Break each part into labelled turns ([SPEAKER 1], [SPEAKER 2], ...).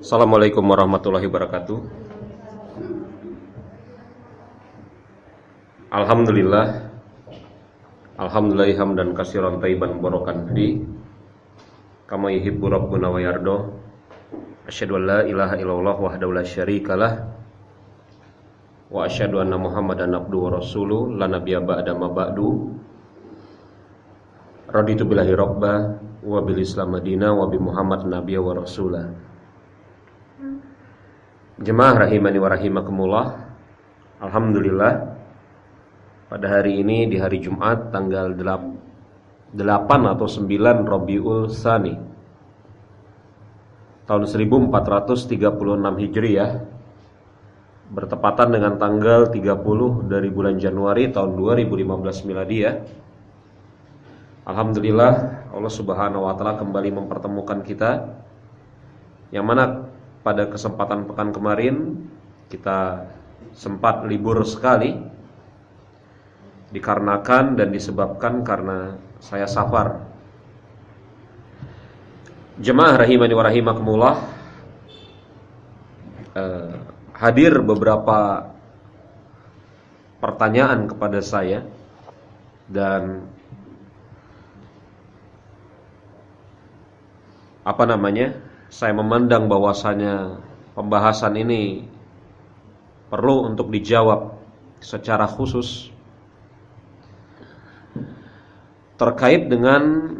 [SPEAKER 1] Assalamualaikum warahmatullahi wabarakatuh. Alhamdulillah. Alhamdulillah hamdan kasiran taiban barakan fi kama yuhibbu rabbuna wa yardo. Asyhadu an la ilaha illallah wahdahu la syarikalah wa asyhadu anna Muhammadan abduhu wa rasuluh. La nabiyya ba'da ma ba'du. Raditu billahi rabba wa bil islam wa bi Muhammad nabiyya wa rasulah Jemaah rahimani wa rahimakumullah Alhamdulillah pada hari ini di hari Jumat tanggal 8 atau 9 Rabiul Sani tahun 1436 Hijriah bertepatan dengan tanggal 30 dari bulan Januari tahun 2015 Miladiah. Alhamdulillah Allah Subhanahu wa taala kembali mempertemukan kita yang mana pada kesempatan pekan kemarin kita sempat libur sekali dikarenakan dan disebabkan karena saya safar. Jemaah rahimani wa rahimakumullah eh, hadir beberapa pertanyaan kepada saya dan apa namanya? Saya memandang bahwasanya pembahasan ini perlu untuk dijawab secara khusus terkait dengan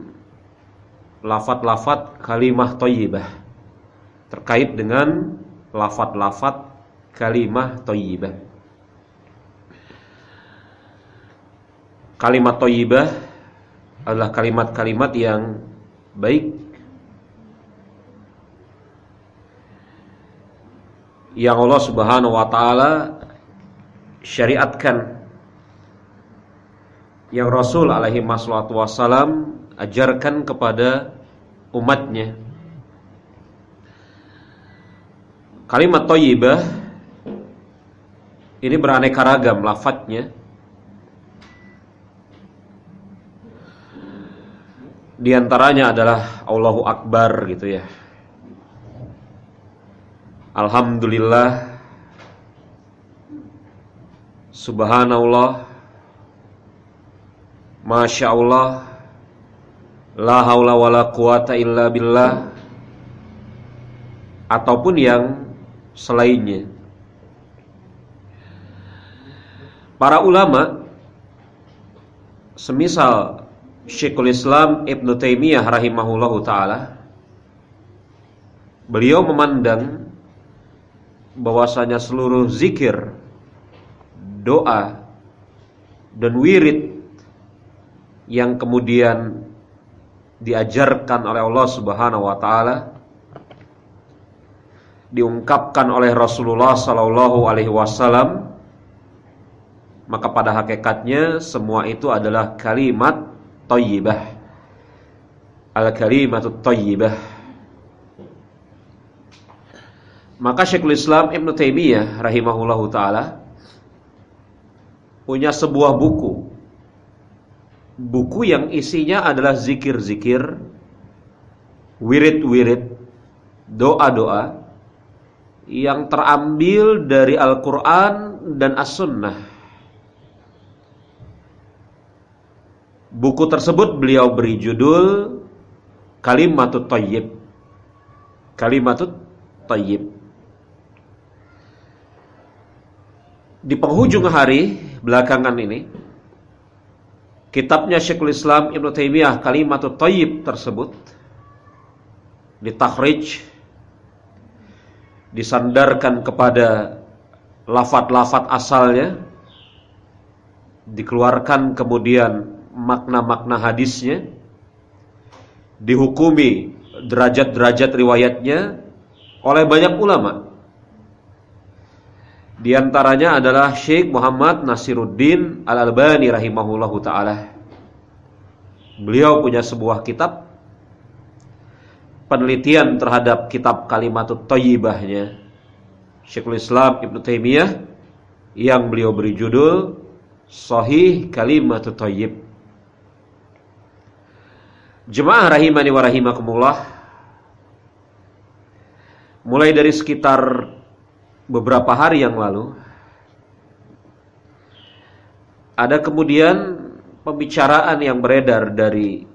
[SPEAKER 1] lafat-lafat kalimah toyibah terkait dengan lafat-lafat kalimah toyibah kalimat toyibah adalah kalimat-kalimat yang baik yang Allah Subhanahu wa taala syariatkan yang Rasul alaihi wassalam ajarkan kepada umatnya. Kalimat thayyibah ini beraneka ragam lafadznya. Di antaranya adalah Allahu Akbar gitu ya. Alhamdulillah. Subhanallah. Masya Allah La haula wa la quwata illa billah. Ataupun yang selainnya. Para ulama Semisal Syekhul Islam Ibn Taimiyah rahimahullahu ta'ala Beliau memandang bahwasanya seluruh zikir Doa Dan wirid yang kemudian diajarkan oleh Allah Subhanahu wa taala diungkapkan oleh Rasulullah sallallahu alaihi wasallam maka pada hakikatnya semua itu adalah kalimat thayyibah al kalimatut thayyibah maka Syekhul Islam Ibn Taimiyah rahimahullahu taala punya sebuah buku buku yang isinya adalah zikir-zikir, wirid-wirid, doa-doa yang terambil dari Al-Quran dan As-Sunnah. Buku tersebut beliau beri judul Kalimatut Tayyib. Kalimatut Tayyib. Di penghujung hari belakangan ini Kitabnya Syekhul Islam Ibn Taimiyah Kalimatut Tayyib tersebut ditakhrij disandarkan kepada lafat-lafat asalnya dikeluarkan kemudian makna-makna hadisnya dihukumi derajat-derajat riwayatnya oleh banyak ulama di antaranya adalah Syekh Muhammad Nasiruddin Al-Albani rahimahullahu taala. Beliau punya sebuah kitab penelitian terhadap kitab Kalimatut Thayyibahnya Syekhul Islam Ibn Taimiyah yang beliau beri judul Sahih Kalimatut Thayyib. Jemaah rahimani wa rahimakumullah. mulai dari sekitar beberapa hari yang lalu ada kemudian pembicaraan yang beredar dari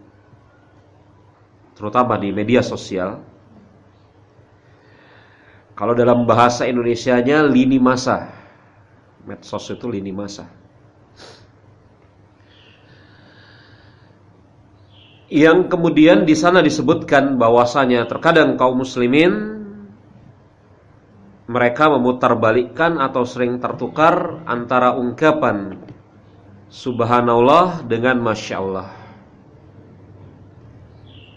[SPEAKER 1] terutama di media sosial. Kalau dalam bahasa Indonesianya lini masa. Medsos itu lini masa. Yang kemudian di sana disebutkan bahwasanya terkadang kaum muslimin mereka memutarbalikkan atau sering tertukar antara ungkapan subhanallah dengan masya Allah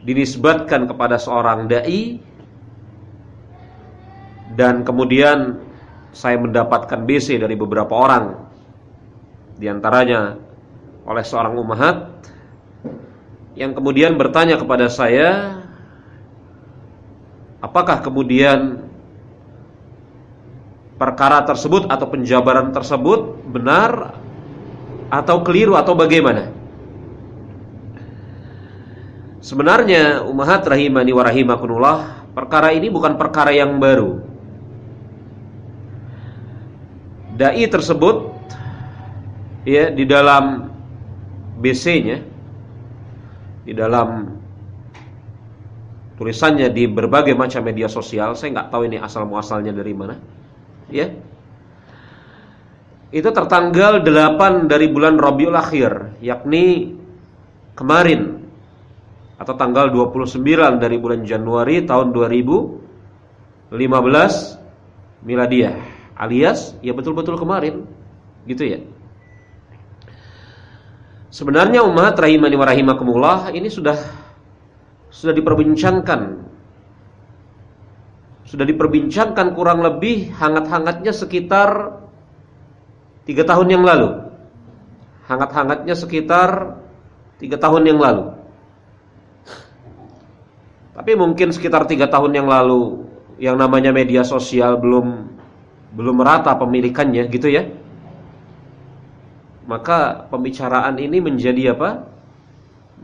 [SPEAKER 1] dinisbatkan kepada seorang dai dan kemudian saya mendapatkan BC dari beberapa orang. Di antaranya oleh seorang umahat yang kemudian bertanya kepada saya apakah kemudian perkara tersebut atau penjabaran tersebut benar atau keliru atau bagaimana? Sebenarnya umahat rahimani wa rahimakunullah perkara ini bukan perkara yang baru. Dai tersebut ya di dalam BC-nya di dalam tulisannya di berbagai macam media sosial, saya nggak tahu ini asal muasalnya dari mana, ya. Itu tertanggal 8 dari bulan Rabiul Akhir, yakni kemarin atau tanggal 29 dari bulan Januari tahun 2015 miladiah alias ya betul-betul kemarin gitu ya Sebenarnya umat rahimani wa rahimakumullah ini sudah sudah diperbincangkan. Sudah diperbincangkan kurang lebih hangat-hangatnya sekitar tiga tahun yang lalu. Hangat-hangatnya sekitar tiga tahun yang lalu. Tapi mungkin sekitar tiga tahun yang lalu yang namanya media sosial belum belum merata pemilikannya gitu ya maka pembicaraan ini menjadi apa?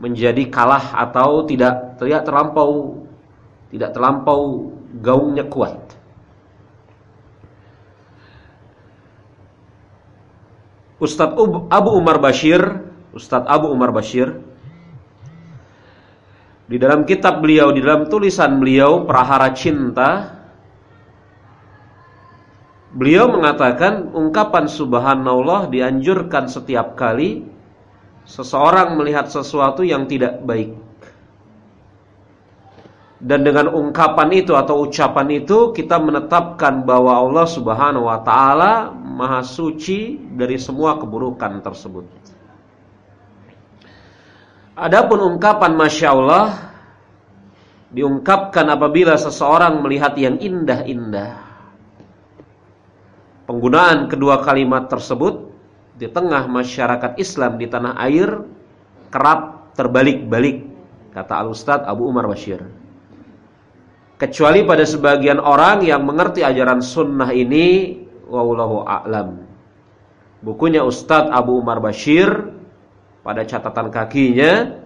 [SPEAKER 1] Menjadi kalah atau tidak tidak terlampau tidak terlampau gaungnya kuat. Ustadz Abu Umar Bashir, Ustadz Abu Umar Bashir di dalam kitab beliau, di dalam tulisan beliau Prahara Cinta Beliau mengatakan ungkapan subhanallah dianjurkan setiap kali seseorang melihat sesuatu yang tidak baik. Dan dengan ungkapan itu atau ucapan itu kita menetapkan bahwa Allah Subhanahu wa taala maha suci dari semua keburukan tersebut. Adapun ungkapan Masya Allah diungkapkan apabila seseorang melihat yang indah-indah Penggunaan kedua kalimat tersebut di tengah masyarakat Islam di tanah air kerap terbalik-balik, kata Al-Ustaz Abu Umar Bashir. Kecuali pada sebagian orang yang mengerti ajaran sunnah ini, wallahu a'lam. Bukunya Ustadz Abu Umar Bashir pada catatan kakinya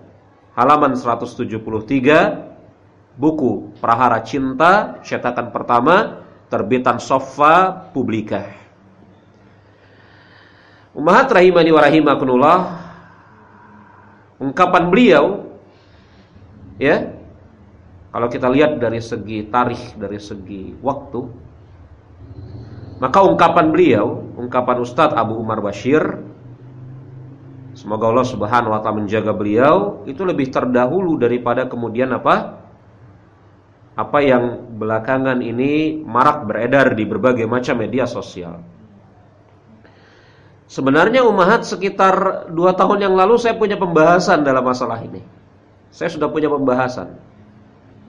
[SPEAKER 1] halaman 173 buku Prahara Cinta cetakan pertama terbitan Sofa Publika. Umahat rahimani wa rahimakunullah ungkapan beliau ya kalau kita lihat dari segi tarikh dari segi waktu maka ungkapan beliau ungkapan Ustadz Abu Umar Bashir semoga Allah Subhanahu wa taala menjaga beliau itu lebih terdahulu daripada kemudian apa apa yang belakangan ini marak beredar di berbagai macam media sosial. Sebenarnya umahat sekitar dua tahun yang lalu saya punya pembahasan dalam masalah ini. Saya sudah punya pembahasan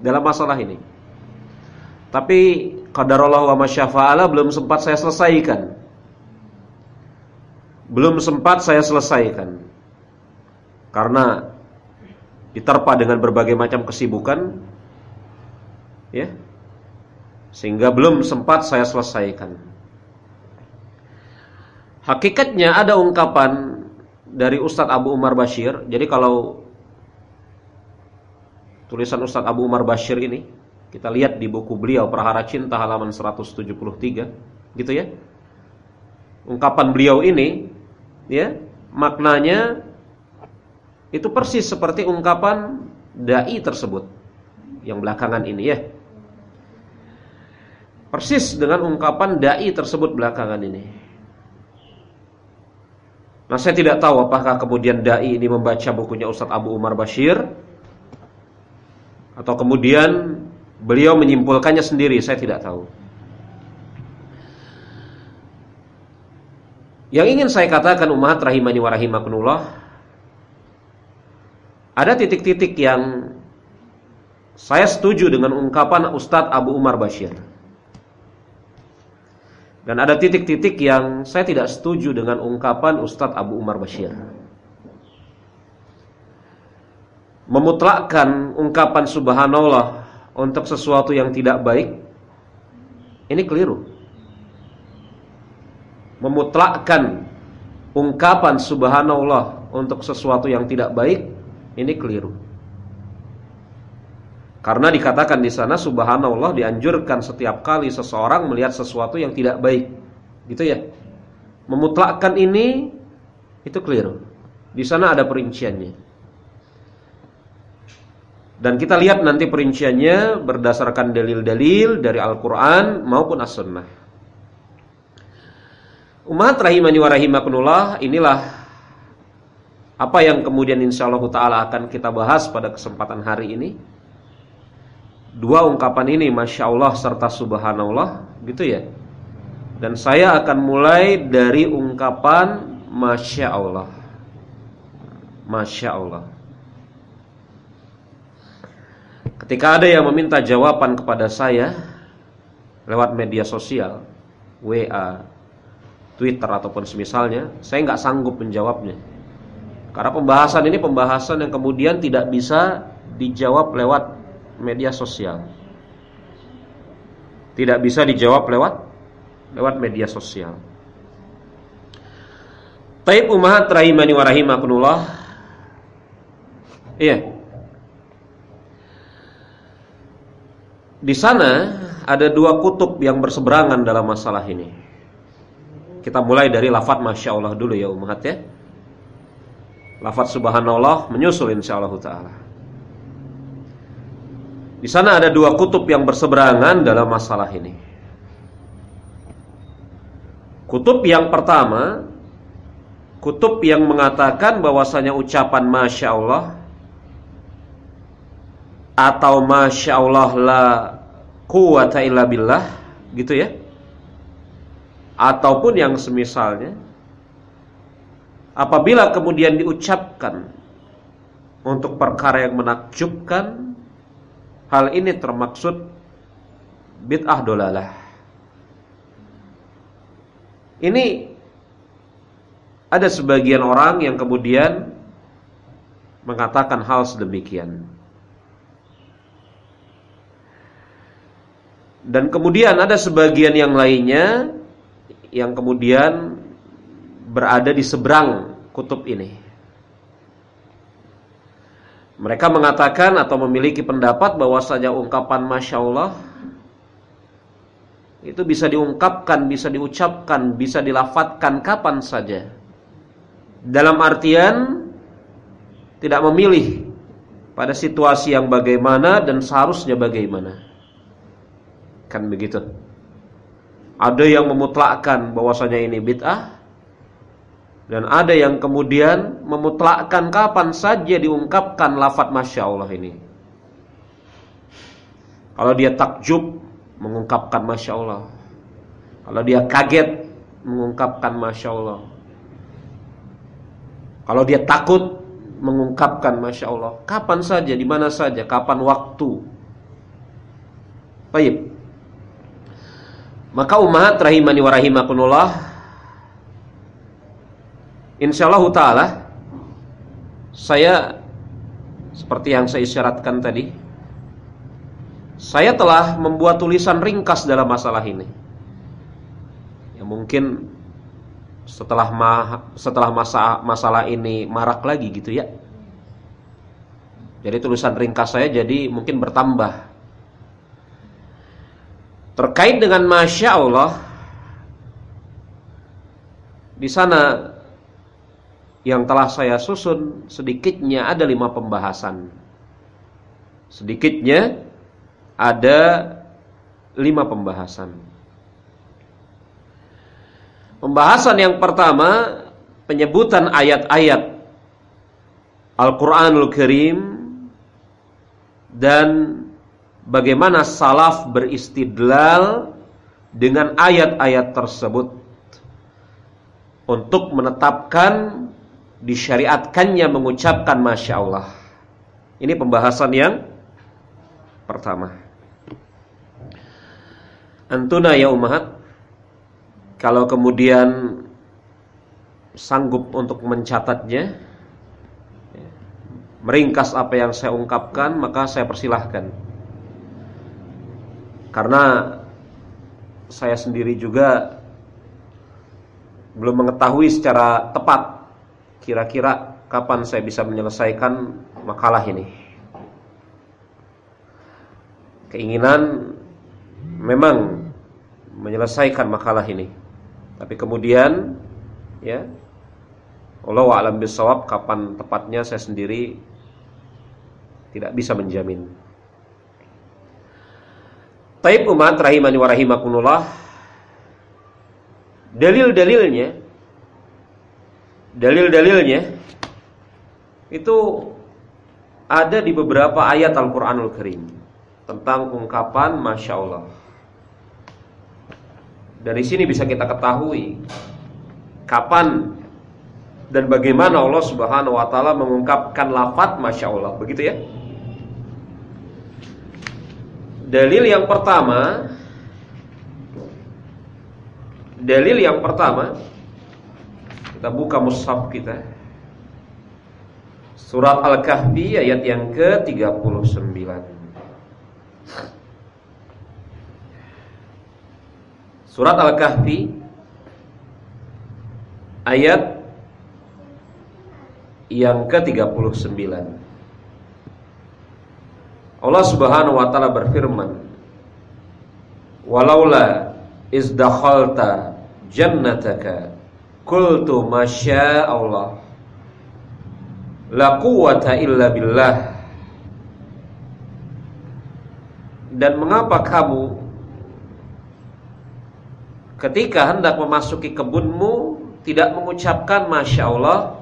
[SPEAKER 1] dalam masalah ini. Tapi qadarullah wa masyafa'ala belum sempat saya selesaikan. Belum sempat saya selesaikan. Karena diterpa dengan berbagai macam kesibukan ya sehingga belum sempat saya selesaikan. Hakikatnya ada ungkapan dari Ustadz Abu Umar Bashir. Jadi kalau tulisan Ustadz Abu Umar Bashir ini Kita lihat di buku beliau Prahara Cinta halaman 173, gitu ya. Ungkapan beliau ini ya, maknanya itu persis seperti ungkapan dai tersebut yang belakangan ini ya. Persis dengan ungkapan dai tersebut belakangan ini. Nah, saya tidak tahu apakah kemudian dai ini membaca bukunya Ustadz Abu Umar Bashir atau kemudian beliau menyimpulkannya sendiri, saya tidak tahu. Yang ingin saya katakan umat rahimani wa rahimakumullah ada titik-titik yang saya setuju dengan ungkapan Ustadz Abu Umar Bashir. Dan ada titik-titik yang saya tidak setuju dengan ungkapan Ustadz Abu Umar Bashir. Memutlakkan ungkapan subhanallah untuk sesuatu yang tidak baik ini keliru. Memutlakkan ungkapan subhanallah untuk sesuatu yang tidak baik ini keliru. Karena dikatakan di sana subhanallah dianjurkan setiap kali seseorang melihat sesuatu yang tidak baik. Gitu ya. Memutlakkan ini itu keliru. Di sana ada perinciannya. Dan kita lihat nanti perinciannya berdasarkan dalil-dalil dari Al-Qur'an maupun As-Sunnah. Umat rahimani wa rahimakumullah, inilah apa yang kemudian insyaallah taala akan kita bahas pada kesempatan hari ini. Dua ungkapan ini Masya Allah serta Subhanallah gitu ya. Dan saya akan mulai dari ungkapan Masya Allah. Masya Allah ketika ada yang meminta jawaban kepada saya lewat media sosial WA Twitter ataupun semisalnya saya nggak sanggup menjawabnya karena pembahasan ini pembahasan yang kemudian tidak bisa dijawab lewat media sosial. Tidak bisa dijawab lewat lewat media sosial. Taib umahat rahimani wa rahimakunullah. Iya. Di sana ada dua kutub yang berseberangan dalam masalah ini. Kita mulai dari lafaz Masya Allah dulu ya umat ya. Lafaz subhanallah menyusul insyaallah ta'ala. Di sana ada dua kutub yang berseberangan dalam masalah ini. Kutub yang pertama, kutub yang mengatakan bahwasanya ucapan Masya Allah atau Masya Allah la quwata illa billah, gitu ya. Ataupun yang semisalnya, apabila kemudian diucapkan untuk perkara yang menakjubkan Hal ini termaksud bid'ah dolalah. Ini ada sebagian orang yang kemudian mengatakan hal sedemikian. Dan kemudian ada sebagian yang lainnya yang kemudian berada di seberang kutub ini. Mereka mengatakan atau memiliki pendapat bahwasanya ungkapan Masya Allah itu bisa diungkapkan, bisa diucapkan, bisa dilafatkan kapan saja. Dalam artian tidak memilih pada situasi yang bagaimana dan seharusnya bagaimana. Kan begitu. Ada yang memutlakkan bahwasanya ini bid'ah, dan ada yang kemudian memutlakkan kapan saja diungkapkan lafat Masya Allah ini. Kalau dia takjub, mengungkapkan Masya Allah. Kalau dia kaget, mengungkapkan Masya Allah. Kalau dia takut, mengungkapkan Masya Allah. Kapan saja, di mana saja, kapan waktu. Baik. Maka umat rahimani wa rahimakunullah Insyaallah taala saya seperti yang saya isyaratkan tadi saya telah membuat tulisan ringkas dalam masalah ini. Ya mungkin setelah ma setelah masa masalah ini marak lagi gitu ya. Jadi tulisan ringkas saya jadi mungkin bertambah. Terkait dengan Masya Allah Di sana Yang telah saya susun Sedikitnya ada lima pembahasan. Sedikitnya Ada lima pembahasan. Pembahasan yang pertama Penyebutan ayat-ayat Al-Quranul Karim Dan bagaimana salaf beristidlal dengan ayat-ayat tersebut untuk menetapkan disyariatkannya mengucapkan Masya Allah. Ini pembahasan yang pertama. Antuna ya umat, kalau kemudian sanggup untuk mencatatnya, meringkas apa yang saya ungkapkan, maka saya persilahkan. Karena saya sendiri juga belum mengetahui secara tepat kira-kira kapan saya bisa menyelesaikan makalah ini. Keinginan memang menyelesaikan makalah ini. Tapi kemudian ya Allah alam bisawab kapan tepatnya saya sendiri tidak bisa menjamin. Taib umat rahimani wa rahimakumullah Dalil-dalilnya Dalil-dalilnya Itu Ada di beberapa ayat Al-Quranul Karim Tentang ungkapan Masya Allah. Dari sini bisa kita ketahui Kapan Dan bagaimana Allah subhanahu wa ta'ala Mengungkapkan lafad Masya Allah. Begitu ya Dalil yang pertama Dalil yang pertama Kita buka mushaf kita. Surat Al-Kahfi ayat yang ke-39 Surat Al-Kahfi Ayat yang ke-39 Allah Subhanahu wa taala berfirman, "Walaula izdakhalta jannataka qultu masya Allah la quwwata illa billah." Dan mengapa kamu ketika hendak memasuki kebunmu tidak mengucapkan masya Allah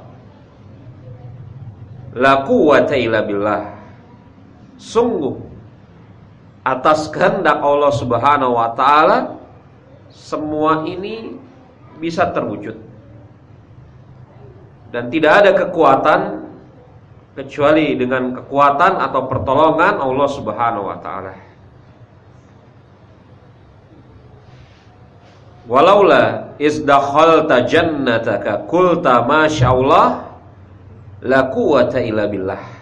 [SPEAKER 1] la quwwata illa billah sungguh atas kehendak Allah Subhanahu wa taala semua ini bisa terwujud. Dan tidak ada kekuatan kecuali dengan kekuatan atau pertolongan Allah Subhanahu wa taala. Walaula izdakhalta jannataka qulta masyaallah la quwata illa billah.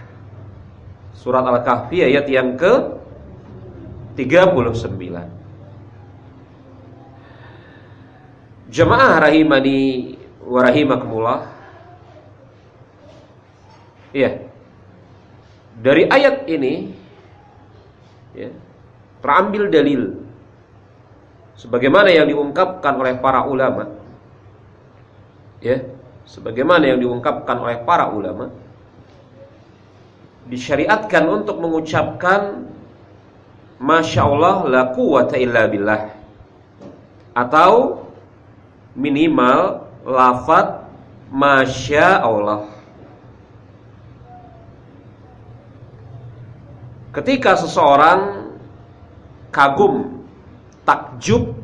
[SPEAKER 1] Surat Al-Kahfi ayat yang ke 39 Jemaah rahimani wa rahimakumullah. Iya. Dari ayat ini ya, Terambil dalil Sebagaimana yang diungkapkan oleh para ulama. Ya Sebagaimana yang diungkapkan oleh para ulama disyariatkan untuk mengucapkan Masya Allah la quwata illa billah. Atau minimal lafad Masya Allah. Ketika seseorang kagum, takjub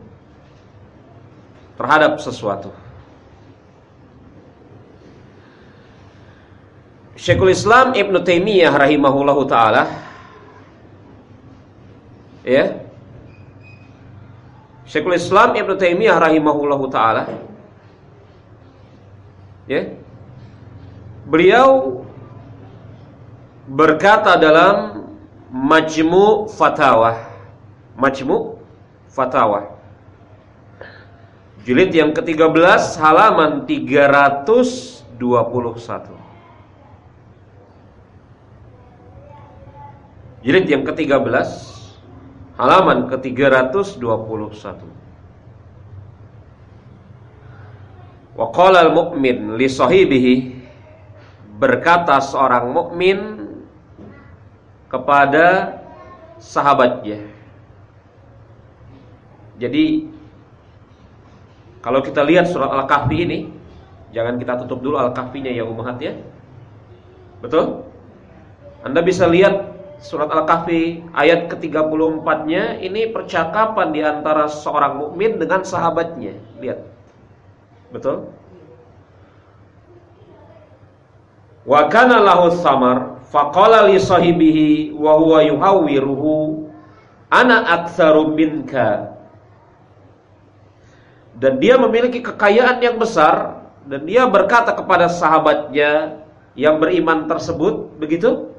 [SPEAKER 1] terhadap sesuatu Syekhul Islam Ibn Taimiyah rahimahullahu taala ya. Syekhul Islam Ibn Taimiyah rahimahullahu taala ya. Beliau berkata dalam Majmu Fatawa Majmu Fatawa Jilid yang ke-13 halaman 321 Jilid yang ke-13 halaman ke-321. Wa qala al-mu'min li sahibihi berkata seorang mukmin kepada sahabatnya. Jadi kalau kita lihat surat Al-Kahfi ini, jangan kita tutup dulu Al-Kahfinya ya Ummahat ya. Betul? Anda bisa lihat surat Al-Kahfi ayat ke-34-nya ini percakapan di antara seorang mukmin dengan sahabatnya. Lihat. Betul? Wa kana lahu samar faqala li sahibihi wa huwa yuhawwiruhu ana aktsaru minka dan dia memiliki kekayaan yang besar dan dia berkata kepada sahabatnya yang beriman tersebut begitu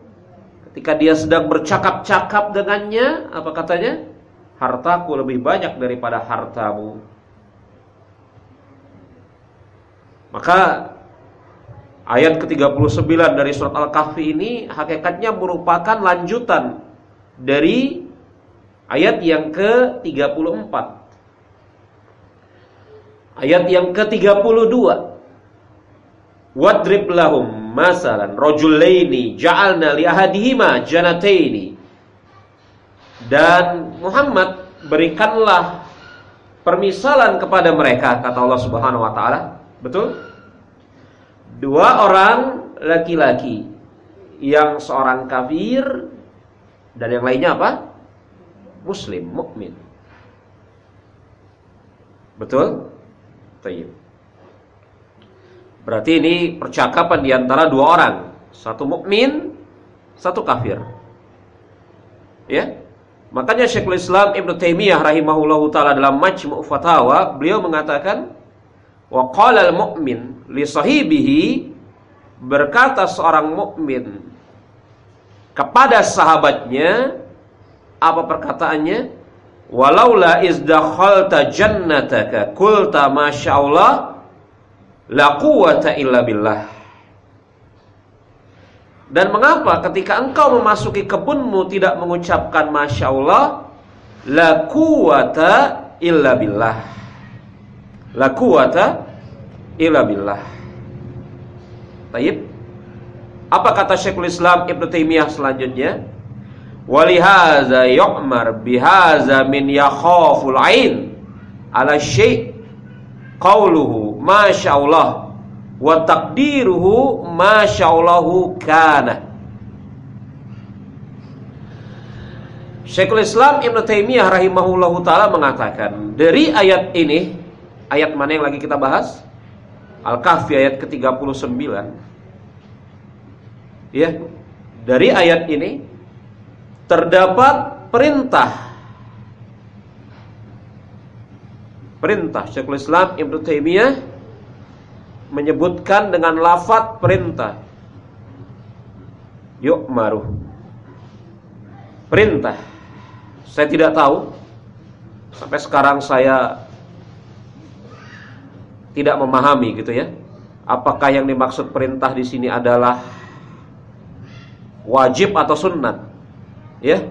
[SPEAKER 1] ketika dia sedang bercakap-cakap dengannya apa katanya? Hartaku lebih banyak daripada hartamu. Maka ayat ke-39 dari surat Al-Kahfi ini hakikatnya merupakan lanjutan dari ayat yang ke-34. Ayat yang ke-32. Wadrib lahum masalan rajulaini ja'alna li ahadihima janataini. Dan Muhammad berikanlah permisalan kepada mereka kata Allah Subhanahu wa taala. Betul? Dua orang laki-laki yang seorang kafir dan yang lainnya apa? Muslim, mukmin. Betul? Tayyib. Berarti ini percakapan di antara dua orang, satu mukmin, satu kafir. Ya. Makanya Syekhul Islam Ibn Taimiyah rahimahullahu taala dalam Majmu' Fatawa, beliau mengatakan wa qala al-mu'min li sahibihi berkata seorang mukmin kepada sahabatnya apa perkataannya? Walaula izdakhalta jannataka kulta masyaallah la quwata illa billah. Dan mengapa ketika engkau memasuki kebunmu tidak mengucapkan Masya Allah? La quwata illa billah. La quwata illa billah. Taib. Apa kata Syekhul Islam Ibn Taimiyah selanjutnya? Walihaza yu'mar bihaza min yakhaful ain. Ala syai' qauluhu masyaallah wa taqdiruhu masyaallahu kana. Syekhul Islam Ibn Taimiyah rahimahullahu taala mengatakan dari ayat ini ayat mana yang lagi kita bahas? Al-Kahfi ayat ke-39. Ya dari ayat ini terdapat perintah. Perintah Syekhul Islam Ibnu Taimiyah menyebutkan dengan lafaz perintah. Yuk maruh. Perintah. Saya tidak tahu. Sampai sekarang saya tidak memahami gitu ya. Apakah yang dimaksud perintah di sini adalah wajib atau sunnah? Ya.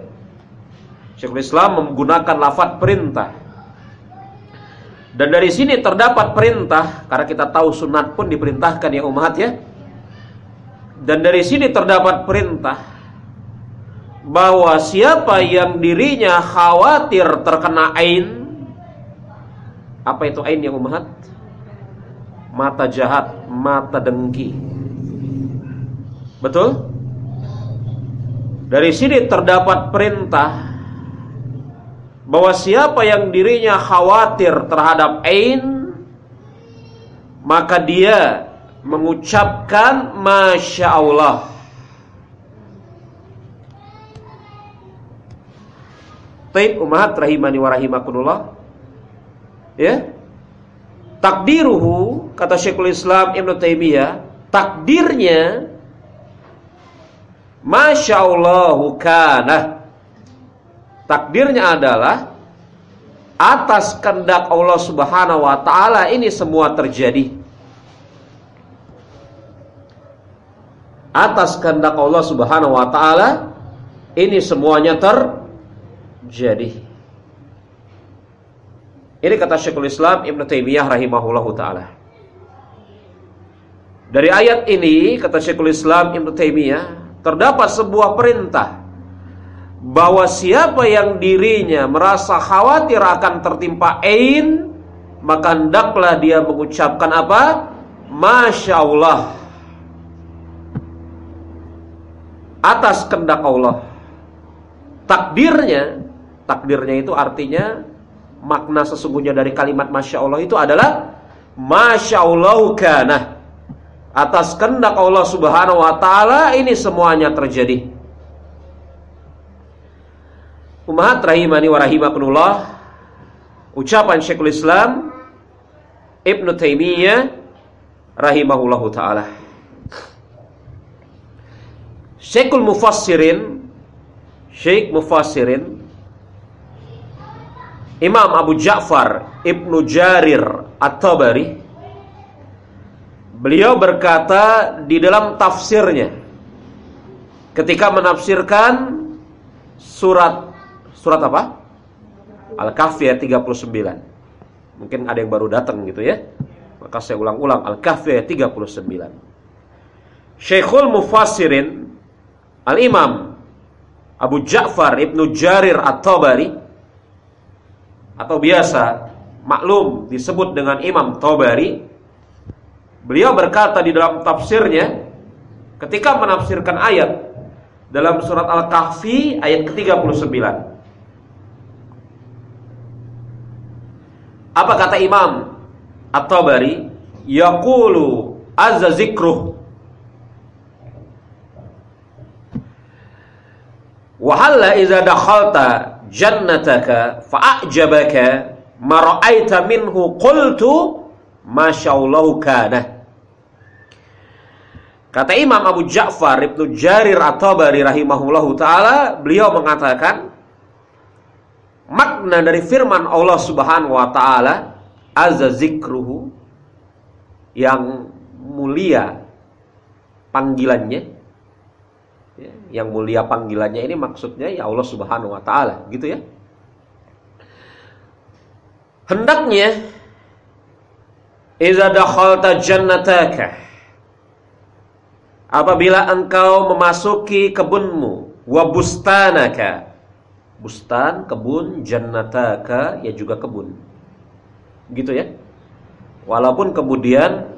[SPEAKER 1] Syekhul Islam menggunakan lafaz perintah. Dan dari sini terdapat perintah karena kita tahu sunat pun diperintahkan ya umat ya. Dan dari sini terdapat perintah bahwa siapa yang dirinya khawatir terkena ain apa itu ain yang umat? Mata jahat, mata dengki. Betul? Dari sini terdapat perintah bahwa siapa yang dirinya khawatir terhadap ain maka dia mengucapkan masya Allah. Taib umat rahimani wa rahimakunullah. Ya. Takdiruhu kata Syekhul Islam Ibn Taimiyah, takdirnya Masya Allahu kana. Takdirnya adalah atas kehendak Allah Subhanahu wa taala ini semua terjadi. Atas kehendak Allah Subhanahu wa taala ini semuanya ter jadi. Ini kata Syekhul Islam Ibn Taimiyah rahimahullahu taala. Dari ayat ini kata Syekhul Islam Ibn Taimiyah terdapat sebuah perintah bahwa siapa yang dirinya merasa khawatir akan tertimpa ain maka hendaklah dia mengucapkan apa? Masya Allah atas kehendak Allah. Takdirnya, takdirnya itu artinya makna sesungguhnya dari kalimat Masya Allah itu adalah Masya Allah kana atas kehendak Allah subhanahu wa ta'ala ini semuanya terjadi Umahat rahimani wa rahimakunullah ucapan Syekhul Islam Ibn Taimiyah rahimahullahu taala. Syekhul Mufassirin Syekh Mufassirin Imam Abu Ja'far Ibnu Jarir At-Tabari Beliau berkata di dalam tafsirnya Ketika menafsirkan Surat Surat apa? Al-Kahfi ayat 39 Mungkin ada yang baru datang gitu ya. Maka saya ulang-ulang Al-Kahfi ayat 39 Syekhul Mufassirin Al-Imam Abu Ja'far Ibnu Jarir At-Tabari atau biasa maklum disebut dengan Imam Tabari beliau berkata di dalam tafsirnya ketika menafsirkan ayat dalam surat Al-Kahfi ayat ke-39 apa kata Imam At-Tabari? Yaqulu azza zikruh. Wahalla iza dakhalta jannataka fa'ajabaka ma ra'aita minhu qultu masyaallahu kana. Kata Imam Abu Ja'far Ibnu Jarir At-Tabari rahimahullahu taala, beliau mengatakan makna dari firman Allah Subhanahu wa taala azza zikruhu yang mulia panggilannya ya, yang mulia panggilannya ini maksudnya ya Allah Subhanahu wa taala, gitu ya. Hendaknya iza dakhalta jannataka apabila engkau memasuki kebunmu wa bustanaka bustan kebun jannataka ya juga kebun gitu ya walaupun kemudian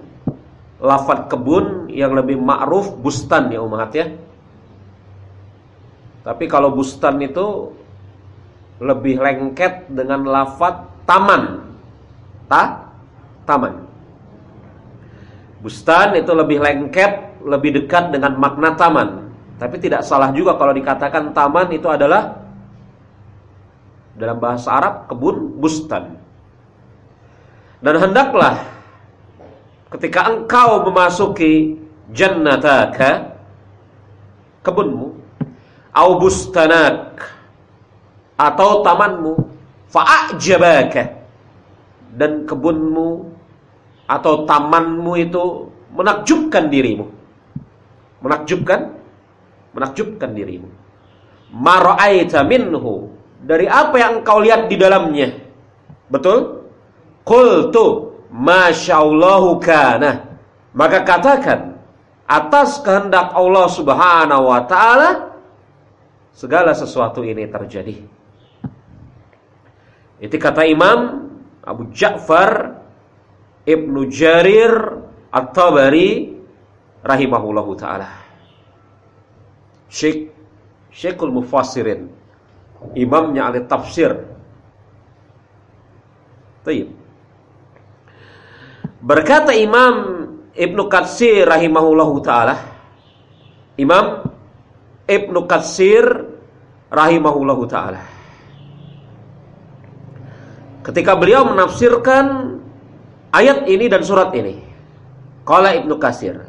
[SPEAKER 1] lafat kebun yang lebih ma'ruf bustan ya umat ya tapi kalau bustan itu lebih lengket dengan lafat taman. Ta? Taman. Bustan itu lebih lengket, lebih dekat dengan makna taman. Tapi tidak salah juga kalau dikatakan taman itu adalah dalam bahasa Arab kebun bustan. Dan hendaklah ketika engkau memasuki jannataka kebunmu au bustanak atau tamanmu fa'ajabaka. Dan kebunmu atau tamanmu itu menakjubkan dirimu. Menakjubkan? Menakjubkan dirimu. Mara'aita minhu dari apa yang engkau lihat di dalamnya betul qultu masyaallahu kana maka katakan atas kehendak Allah Subhanahu wa taala segala sesuatu ini terjadi. Itu kata Imam Abu Ja'far Ibnu Jarir At-Tabari rahimahullahu taala. Syekh Syekhul Mufassirin imamnya ahli tafsir. Tayyib. Berkata Imam Ibnu Katsir rahimahullahu taala, Imam Ibnu Katsir rahimahullahu taala. Ketika beliau menafsirkan ayat ini dan surat ini, qala Ibnu Katsir,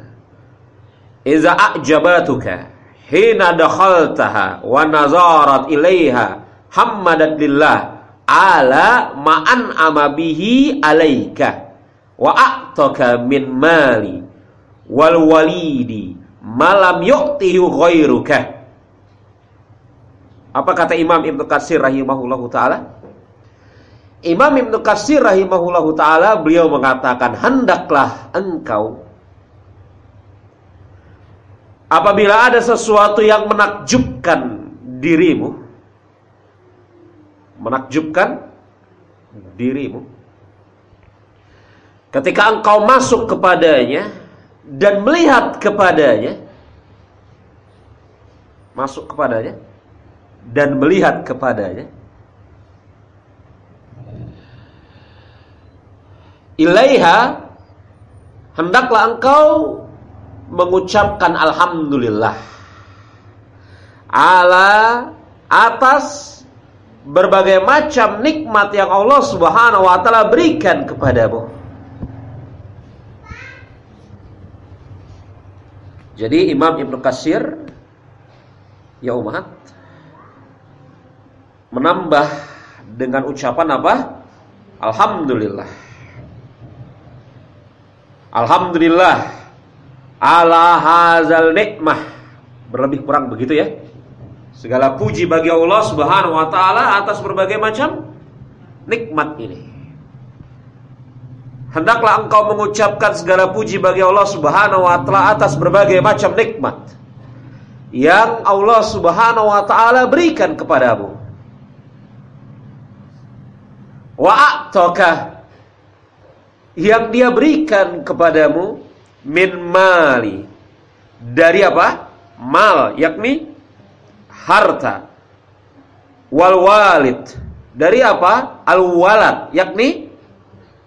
[SPEAKER 1] "Iza a'jabatuka hina dakhaltaha wa nazarat ilaiha hammadat lillah ala ma'an amabihi alaika wa a'taka min mali wal walidi malam yu'tihu ghairuka Apa kata Imam Ibnu Katsir rahimahullahu taala? Imam Ibnu Katsir rahimahullahu taala beliau mengatakan hendaklah engkau apabila ada sesuatu yang menakjubkan dirimu menakjubkan dirimu ketika engkau masuk kepadanya dan melihat kepadanya masuk kepadanya dan melihat kepadanya ilaiha hendaklah engkau mengucapkan alhamdulillah ala atas berbagai macam nikmat yang Allah Subhanahu wa taala berikan kepadamu. Jadi Imam Ibnu Kasir ya umat menambah dengan ucapan apa? Alhamdulillah. Alhamdulillah ala hazal nikmah. Berlebih kurang begitu ya. Segala puji bagi Allah Subhanahu wa taala atas berbagai macam nikmat ini. Hendaklah engkau mengucapkan segala puji bagi Allah Subhanahu wa taala atas berbagai macam nikmat yang Allah Subhanahu wa taala berikan kepadamu wa a'taka yang dia berikan kepadamu min mali dari apa? Mal yakni harta wal walid dari apa? Al walad yakni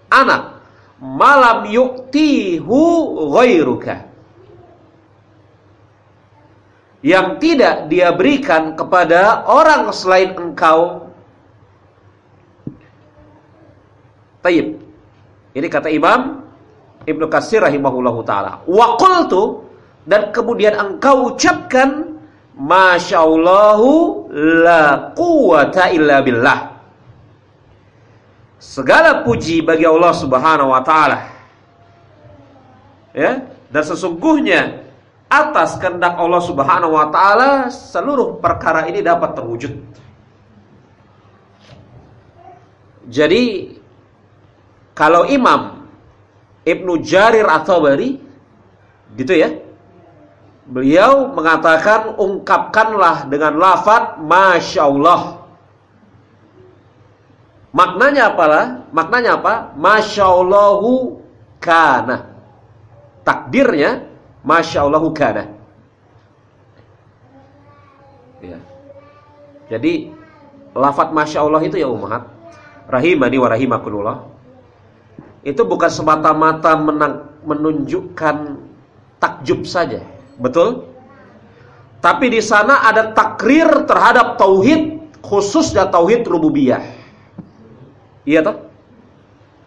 [SPEAKER 1] anak malam yuktihu ghairuka yang tidak dia berikan kepada orang selain engkau Taib. Ini kata Imam Ibnu Katsir rahimahullahu taala. Wa qultu dan kemudian engkau ucapkan masyaallahu la quwata illa billah. Segala puji bagi Allah Subhanahu wa taala. Ya, dan sesungguhnya atas kehendak Allah Subhanahu wa taala seluruh perkara ini dapat terwujud. Jadi kalau Imam Ibnu Jarir atau Bari gitu ya. Beliau mengatakan ungkapkanlah dengan lafaz Masya Allah. Maknanya apalah? Maknanya apa? Masya Allahu kana. Takdirnya Masya Allahu kana. Ya. Jadi lafaz Masya Allah itu ya umat. Rahimani wa rahimakunullah itu bukan semata-mata menunjukkan takjub saja, betul? Tapi di sana ada takrir terhadap tauhid khususnya tauhid rububiyah. Iya toh?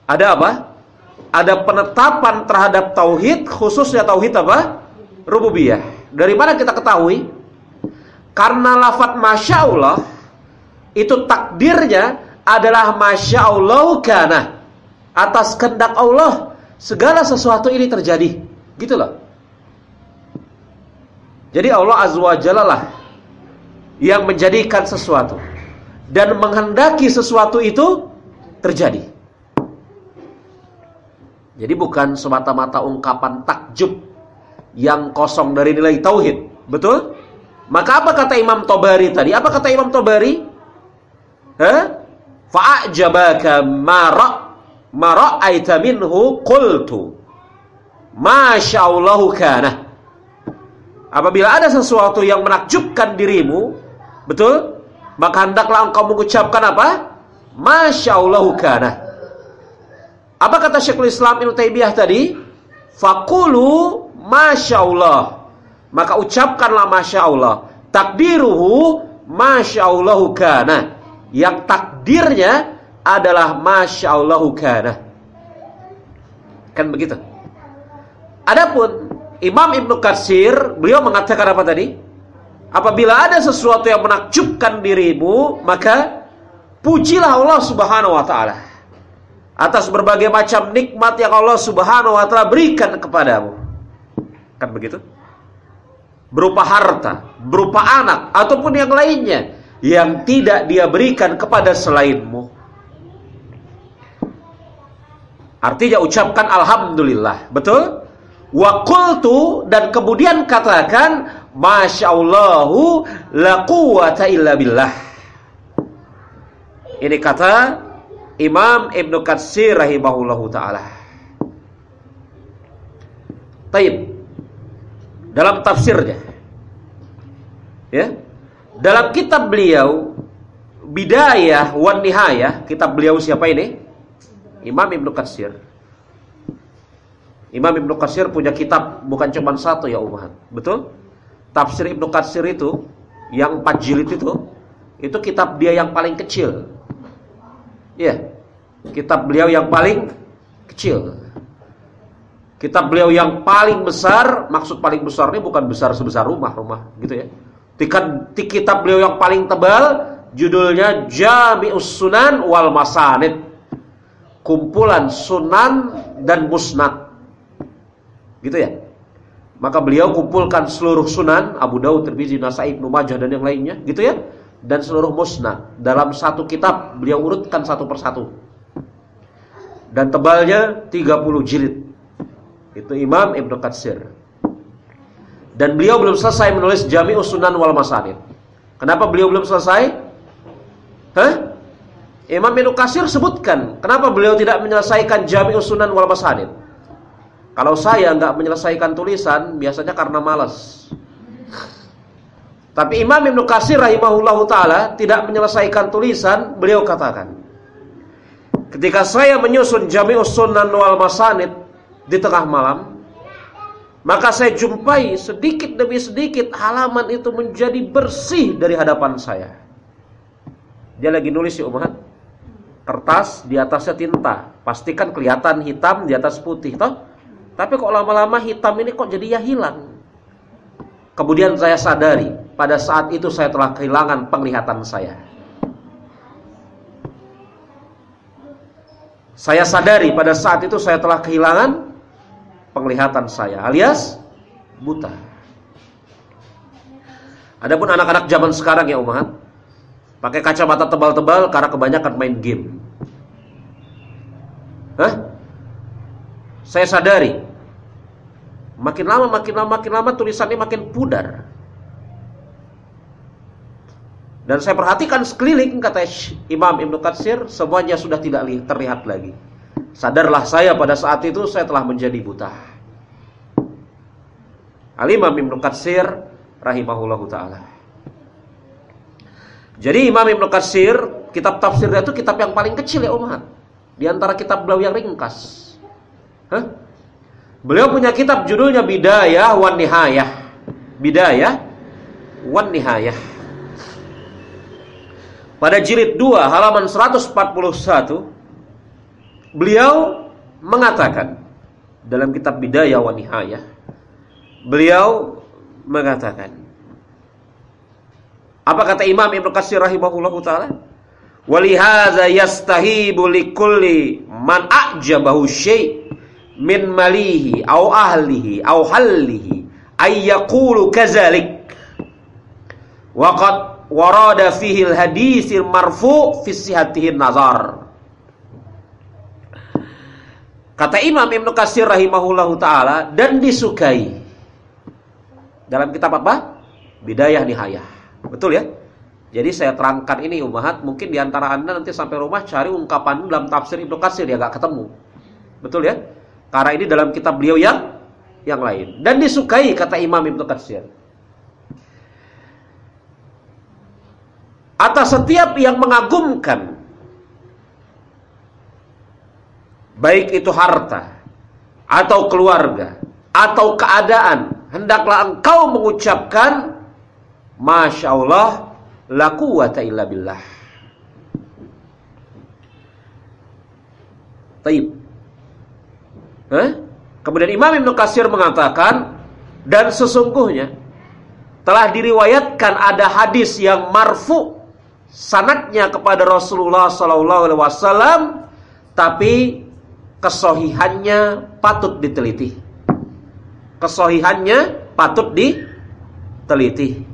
[SPEAKER 1] Ada apa? Ada penetapan terhadap tauhid khususnya tauhid apa? Rububiyah. Dari mana kita ketahui? Karena lafat masya Allah itu takdirnya adalah masya Allah kana atas kehendak Allah segala sesuatu ini terjadi. Gitu loh. Jadi Allah Azza wa Jalla yang menjadikan sesuatu dan menghendaki sesuatu itu terjadi. Jadi bukan semata-mata ungkapan takjub yang kosong dari nilai tauhid. Betul? Maka apa kata Imam Tobari tadi? Apa kata Imam Tobari? Fa'ajabaka ma mara'aita minhu qultu. Masyaallahu kana. Apabila ada sesuatu yang menakjubkan dirimu betul? Maka hendaklah engkau mengucapkan apa? Masyaallahu kana. Apa kata Syekhul Islam Ibnu Taimiyah tadi? Faqulu masyaallah maka ucapkanlah masyaallah takdiruhu masyaallahu kana. Yang takdirnya adalah masya Allahu kana. Kan begitu. Adapun Imam Ibnu Katsir beliau mengatakan apa tadi? Apabila ada sesuatu yang menakjubkan dirimu, maka pujilah Allah Subhanahu wa taala atas berbagai macam nikmat yang Allah Subhanahu wa taala berikan kepadamu. Kan begitu? Berupa harta, berupa anak ataupun yang lainnya yang tidak dia berikan kepada selainmu. Artinya ucapkan alhamdulillah, betul? Wa qultu dan kemudian katakan masyaallahu la quwata illa billah. Ini kata Imam Ibnu Katsir rahimahullahu taala. Taib. Dalam tafsirnya. Ya. Dalam kitab beliau Bidayah wan Nihayah, kitab beliau siapa ini? Imam Ibnu Katsir. Imam Ibnu Katsir punya kitab bukan cuma satu ya umat. Betul? Tafsir Ibnu Katsir itu yang empat jilid itu itu kitab dia yang paling kecil. Iya. Kitab beliau yang paling kecil. Kitab beliau yang paling besar, maksud paling besar ini bukan besar sebesar rumah-rumah gitu ya. Tikan, kitab beliau yang paling tebal judulnya Jami'us Sunan wal Masanid. Kumpulan sunan dan musnad. Gitu ya. Maka beliau kumpulkan seluruh sunan Abu Daud, Tirmizi, Nasai, Ibnu Majah dan yang lainnya, gitu ya. Dan seluruh musnad dalam satu kitab beliau urutkan satu persatu. Dan tebalnya 30 jilid. Itu Imam Ibnu Katsir. Dan beliau belum selesai menulis Jami'us Sunan wal Masanid. Kenapa beliau belum selesai? Hah? Imam Ibnu Katsir sebutkan, kenapa beliau tidak menyelesaikan Jami'us Sunan wal Masanid? Kalau saya nggak menyelesaikan tulisan, biasanya karena malas. Tapi Imam Ibnu Katsir rahimahullah taala tidak menyelesaikan tulisan, beliau katakan, ketika saya menyusun Jami'us Sunan wal Masanid di tengah malam, maka saya jumpai sedikit demi sedikit halaman itu menjadi bersih dari hadapan saya. Dia lagi nulis ya umat. Kertas di atasnya tinta, pastikan kelihatan hitam di atas putih toh. Tapi kok lama-lama hitam ini kok jadi ya hilang. Kemudian saya sadari, pada saat itu saya telah kehilangan penglihatan saya. Saya sadari pada saat itu saya telah kehilangan penglihatan saya, alias buta. Adapun anak-anak zaman sekarang ya umat, pakai kacamata tebal-tebal karena kebanyakan main game. Hah? Saya sadari makin lama makin lama makin lama tulisannya makin pudar. Dan saya perhatikan sekeliling kata Imam Ibnu Katsir semuanya sudah tidak terlihat lagi. Sadarlah saya pada saat itu saya telah menjadi buta. Al-Imam Ibnu Katsir rahimahullahu taala. Jadi Imam Ibnu Katsir kitab tafsirnya itu kitab yang paling kecil ya umat. Di antara kitab beliau yang ringkas. Hah? Beliau punya kitab judulnya Bidayah wan Nihayah. Bidayah wan Nihayah. Pada jilid 2 halaman 141 beliau mengatakan dalam kitab Bidayah wan Nihayah beliau mengatakan apa kata Imam Ibnu Katsir rahimahullahu taala? Walihaza yastahibu likulli man a'jabahu syai' min malihi au ahlihi au hallihi ay yaqulu kazalik wa qad warada fihi al-hadits marfu fi sihhatihi nazar Kata Imam Ibnu Katsir rahimahullahu taala dan disukai dalam kitab apa? Bidayah Nihayah. Betul ya? Jadi saya terangkan ini umahat, mungkin di antara anda nanti sampai rumah cari ungkapan dalam tafsir Ibnu Katsir ya gak ketemu. Betul ya? Karena ini dalam kitab beliau yang yang lain dan disukai kata Imam Ibnu Katsir. Atas setiap yang mengagumkan baik itu harta atau keluarga atau keadaan, hendaklah engkau mengucapkan Masya Allah la quwata illa billah. Taib. Eh? Kemudian Imam Ibn Qasir mengatakan dan sesungguhnya telah diriwayatkan ada hadis yang marfu sanatnya kepada Rasulullah wasallam tapi kesohihannya patut diteliti. Kesohihannya patut diteliti.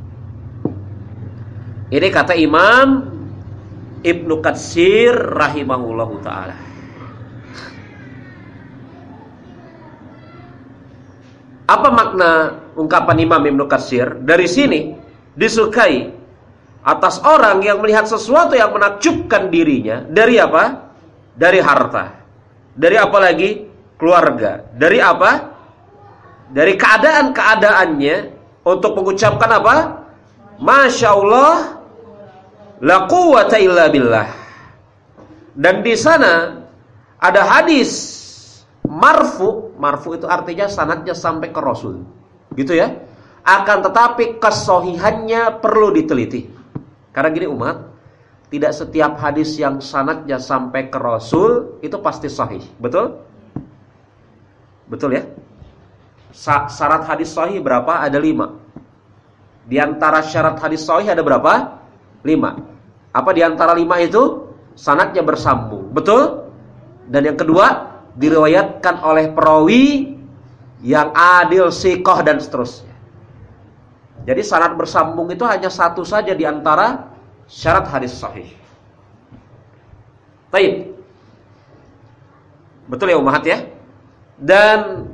[SPEAKER 1] Ini kata Imam Ibnu Katsir rahimahullahu taala. Apa makna ungkapan Imam Ibnu Katsir? Dari sini disukai atas orang yang melihat sesuatu yang menakjubkan dirinya dari apa? Dari harta. Dari apa lagi? Keluarga. Dari apa? Dari keadaan-keadaannya untuk mengucapkan apa? Masya Allah La quwata illa billah. Dan di sana ada hadis marfu, marfu itu artinya sanadnya sampai ke Rasul. Gitu ya. Akan tetapi kesohihannya perlu diteliti. Karena gini umat, tidak setiap hadis yang sanadnya sampai ke Rasul itu pasti sahih. Betul? Betul ya? Syarat hadis sahih berapa? Ada lima. Di antara syarat hadis sahih ada berapa? Lima. Apa di antara lima itu? Sanatnya bersambung. Betul? Dan yang kedua, diriwayatkan oleh perawi yang adil, sikoh, dan seterusnya. Jadi sanat bersambung itu hanya satu saja di antara syarat hadis sahih. Taib. Betul ya umat ya? Dan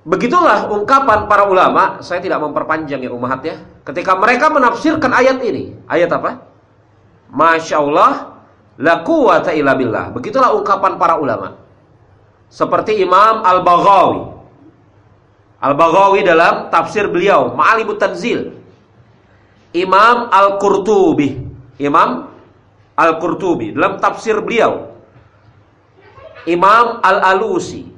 [SPEAKER 1] Begitulah ungkapan para ulama, saya tidak memperpanjang ya umat ya. Ketika mereka menafsirkan ayat ini, ayat apa? Masya Allah, la quwata illa billah. Begitulah ungkapan para ulama. Seperti Imam Al-Baghawi. Al-Baghawi dalam tafsir beliau, Ma'alimut Tanzil. Imam Al-Qurtubi. Imam Al-Qurtubi dalam tafsir beliau. Imam Al-Alusi.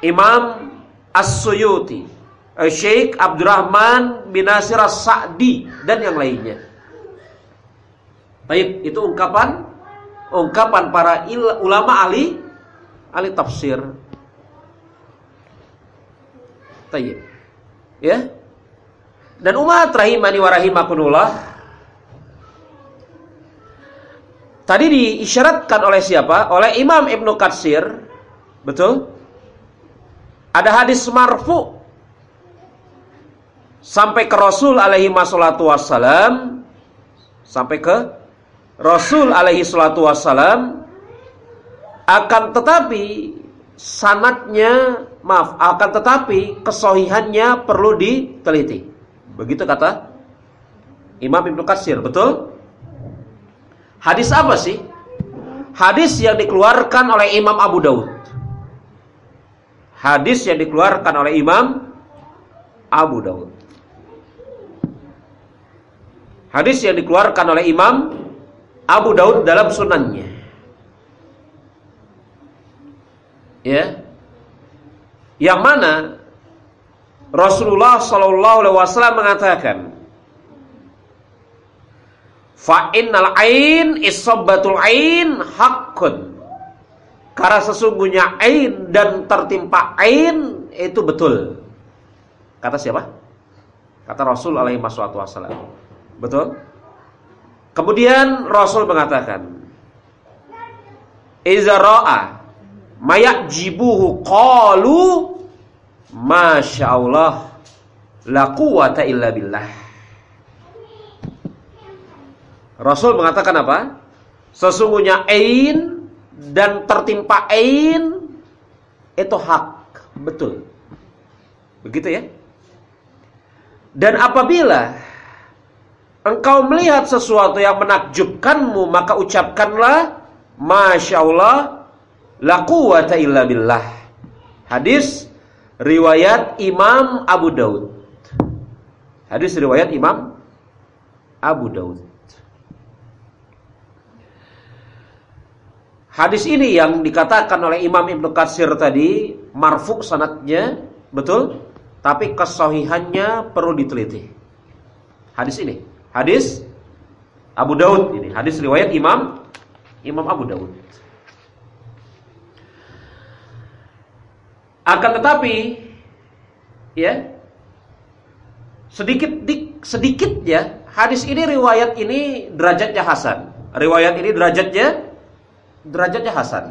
[SPEAKER 1] Imam As-Suyuti, Syekh Abdurrahman bin Nasir As-Sa'di dan yang lainnya. Baik, itu ungkapan ungkapan para ulama ahli ahli tafsir. Tayyib. Ya. Dan umat rahimani wa rahimakunullah Tadi diisyaratkan oleh siapa? Oleh Imam Ibnu Katsir. Betul? Ada hadis marfu sampai ke Rasul alaihi wassalatu wassalam. Sampai ke Rasul alaihi salatu wassalam. Akan tetapi sanatnya maaf akan tetapi kesohihannya perlu diteliti. Begitu kata Imam Ibnu Katsir betul? Hadis apa sih? Hadis yang dikeluarkan oleh Imam Abu Daud hadis yang dikeluarkan oleh Imam Abu Daud. Hadis yang dikeluarkan oleh Imam Abu Daud dalam sunannya. Ya. Yang mana Rasulullah sallallahu alaihi wasallam mengatakan Fa innal ain isabatul ain haqqun karena sesungguhnya ain dan tertimpa ain itu betul. Kata siapa? Kata Rasul alaihi wasallam. Betul? Kemudian Rasul mengatakan, "Iza ra'a mayajibuhu qalu Masya Allah La quwata illa billah Rasul mengatakan apa? Sesungguhnya ain dan tertimpa ain itu hak, betul. Begitu ya? Dan apabila engkau melihat sesuatu yang menakjubkanmu, maka ucapkanlah Masya Allah, la quwata illa billah. Hadis riwayat Imam Abu Daud. Hadis riwayat Imam Abu Daud. Hadis ini yang dikatakan oleh Imam Ibnu Katsir tadi marfuk sanatnya, betul? Tapi kesohihannya perlu diteliti. Hadis ini, hadis Abu Daud ini, hadis riwayat Imam Imam Abu Daud. Akan tetapi ya sedikit dik, sedikit ya hadis ini riwayat ini derajatnya hasan. Riwayat ini derajatnya derajatnya hasan.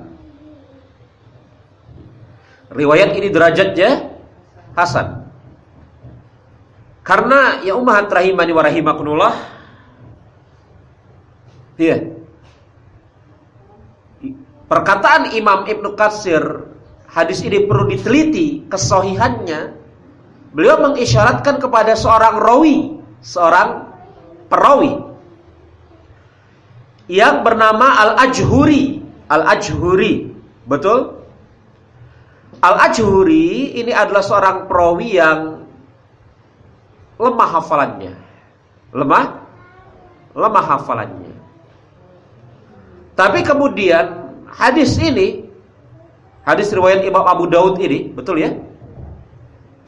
[SPEAKER 1] Riwayat ini derajatnya hasan. Karena ya umat rahimani wa rahimakunullah Iya. Perkataan Imam Ibnu Katsir Hadis ini perlu diteliti kesohihannya. Beliau mengisyaratkan kepada seorang rawi Seorang perawi Yang bernama Al-Ajhuri. Al-Ajhuri. Betul? Al-Ajhuri ini adalah seorang perawi yang lemah hafalannya. Lemah? Lemah hafalannya. Tapi kemudian hadis ini, hadis riwayat Imam Abu Daud ini, betul ya?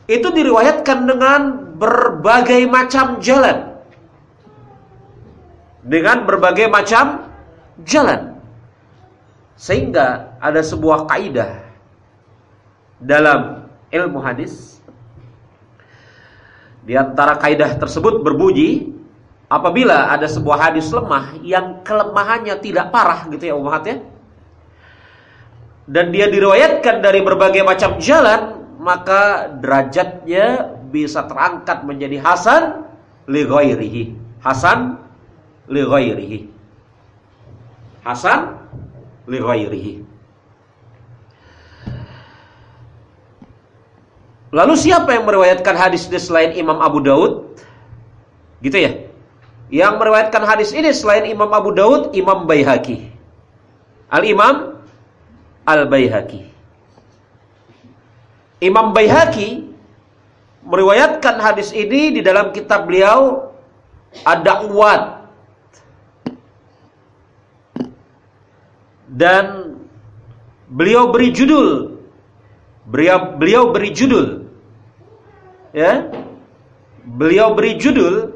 [SPEAKER 1] Itu diriwayatkan dengan berbagai macam jalan. Dengan berbagai macam jalan. Sehingga ada sebuah kaidah dalam ilmu hadis di antara kaidah tersebut berbunyi apabila ada sebuah hadis lemah yang kelemahannya tidak parah gitu ya umat ya. Dan dia diriwayatkan dari berbagai macam jalan, maka derajatnya bisa terangkat menjadi hasan li ghairihi. Hasan li ghairihi. Hasan li ghairihi. Lalu siapa yang meriwayatkan hadis ini selain Imam Abu Daud? Gitu ya. Yang meriwayatkan hadis ini selain Imam Abu Daud, Imam Baihaqi. Al-Imam Al-Baihaqi. Imam Baihaqi meriwayatkan hadis ini di dalam kitab beliau ada uat dan beliau beri judul beliau beri judul ya? Beliau beri judul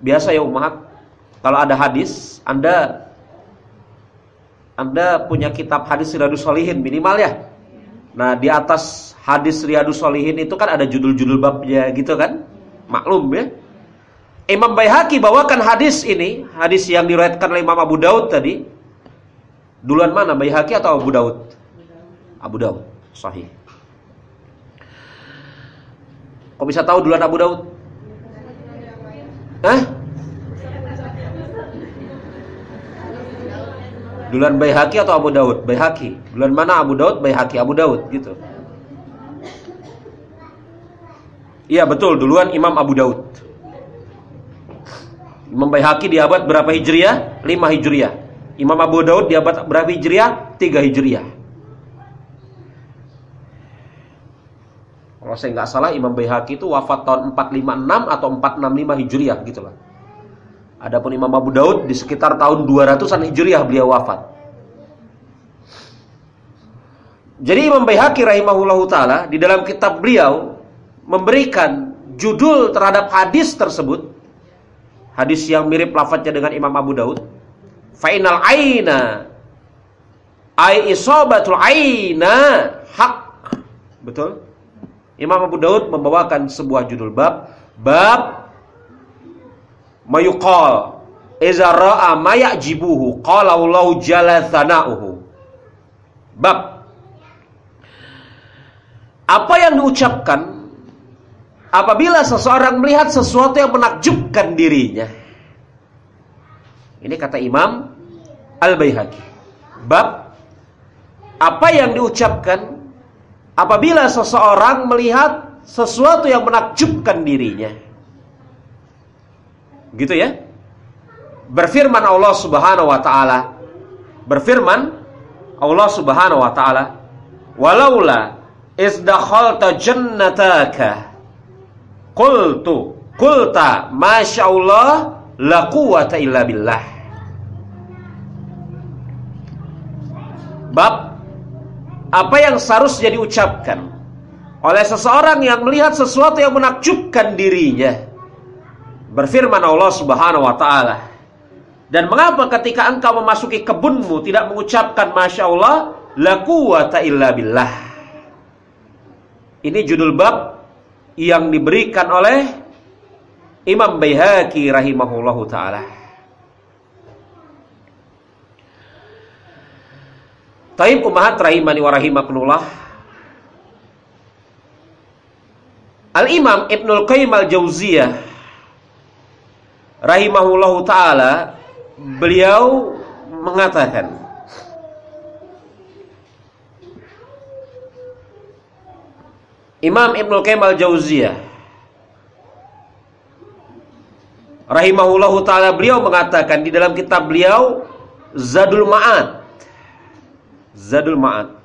[SPEAKER 1] biasa ya umat kalau ada hadis anda anda punya kitab hadis Riyadus Solihin minimal ya. Nah di atas hadis Riyadus Solihin itu kan ada judul-judul babnya gitu kan? Maklum ya. Imam Baihaqi bawakan hadis ini hadis yang diriwayatkan oleh Imam Abu Daud tadi. Duluan mana Baihaqi atau Abu Daud? Abu Daud sahih Kok bisa tahu duluan Abu Daud? Hah? Duluan Baihaqi atau Abu Daud? Baihaqi. Duluan mana Abu Daud? Baihaqi Abu Daud gitu. Iya betul, duluan Imam Abu Daud. Imam Baihaqi di abad berapa Hijriah? 5 Hijriah. Imam Abu Daud di abad berapa Hijriah? 3 Hijriah. Kalau saya nggak salah Imam Baihaqi itu wafat tahun 456 atau 465 Hijriah gitu lah. Adapun Imam Abu Daud di sekitar tahun 200-an Hijriah beliau wafat. Jadi Imam Baihaqi rahimahullahu taala di dalam kitab beliau memberikan judul terhadap hadis tersebut. Hadis yang mirip lafadznya dengan Imam Abu Daud. Fainal aina ai isobatul aina hak. Betul? Imam Abu Daud membawakan sebuah judul bab bab mayuqal. Iza ra'a ma ya'jibuhu qala thana'uhu. Bab. Apa yang diucapkan? Apabila seseorang melihat sesuatu yang menakjubkan dirinya. Ini kata Imam Al-Baihaqi. Bab. Apa yang diucapkan apabila seseorang melihat sesuatu yang menakjubkan dirinya. Gitu ya. Berfirman Allah Subhanahu wa taala. Berfirman Allah Subhanahu wa taala, "Walaula izdakhalta jannataka qultu qulta masyaallah la quwata illa billah." Bab apa yang seharusnya diucapkan oleh seseorang yang melihat sesuatu yang menakjubkan dirinya. Berfirman Allah Subhanahu wa taala. Dan mengapa ketika engkau memasuki kebunmu tidak mengucapkan Masya Allah La quwata illa billah Ini judul bab Yang diberikan oleh Imam Baihaqi rahimahullahu ta'ala Taib umahat rahimani wa rahimakumullah. Al-Imam Ibnul Qayyim Al-Jauziyah rahimahullahu taala beliau mengatakan Imam Ibnul Qayyim Al-Jauziyah rahimahullahu taala beliau mengatakan di dalam kitab beliau Zadul Ma'ad Zadul Ma'ad.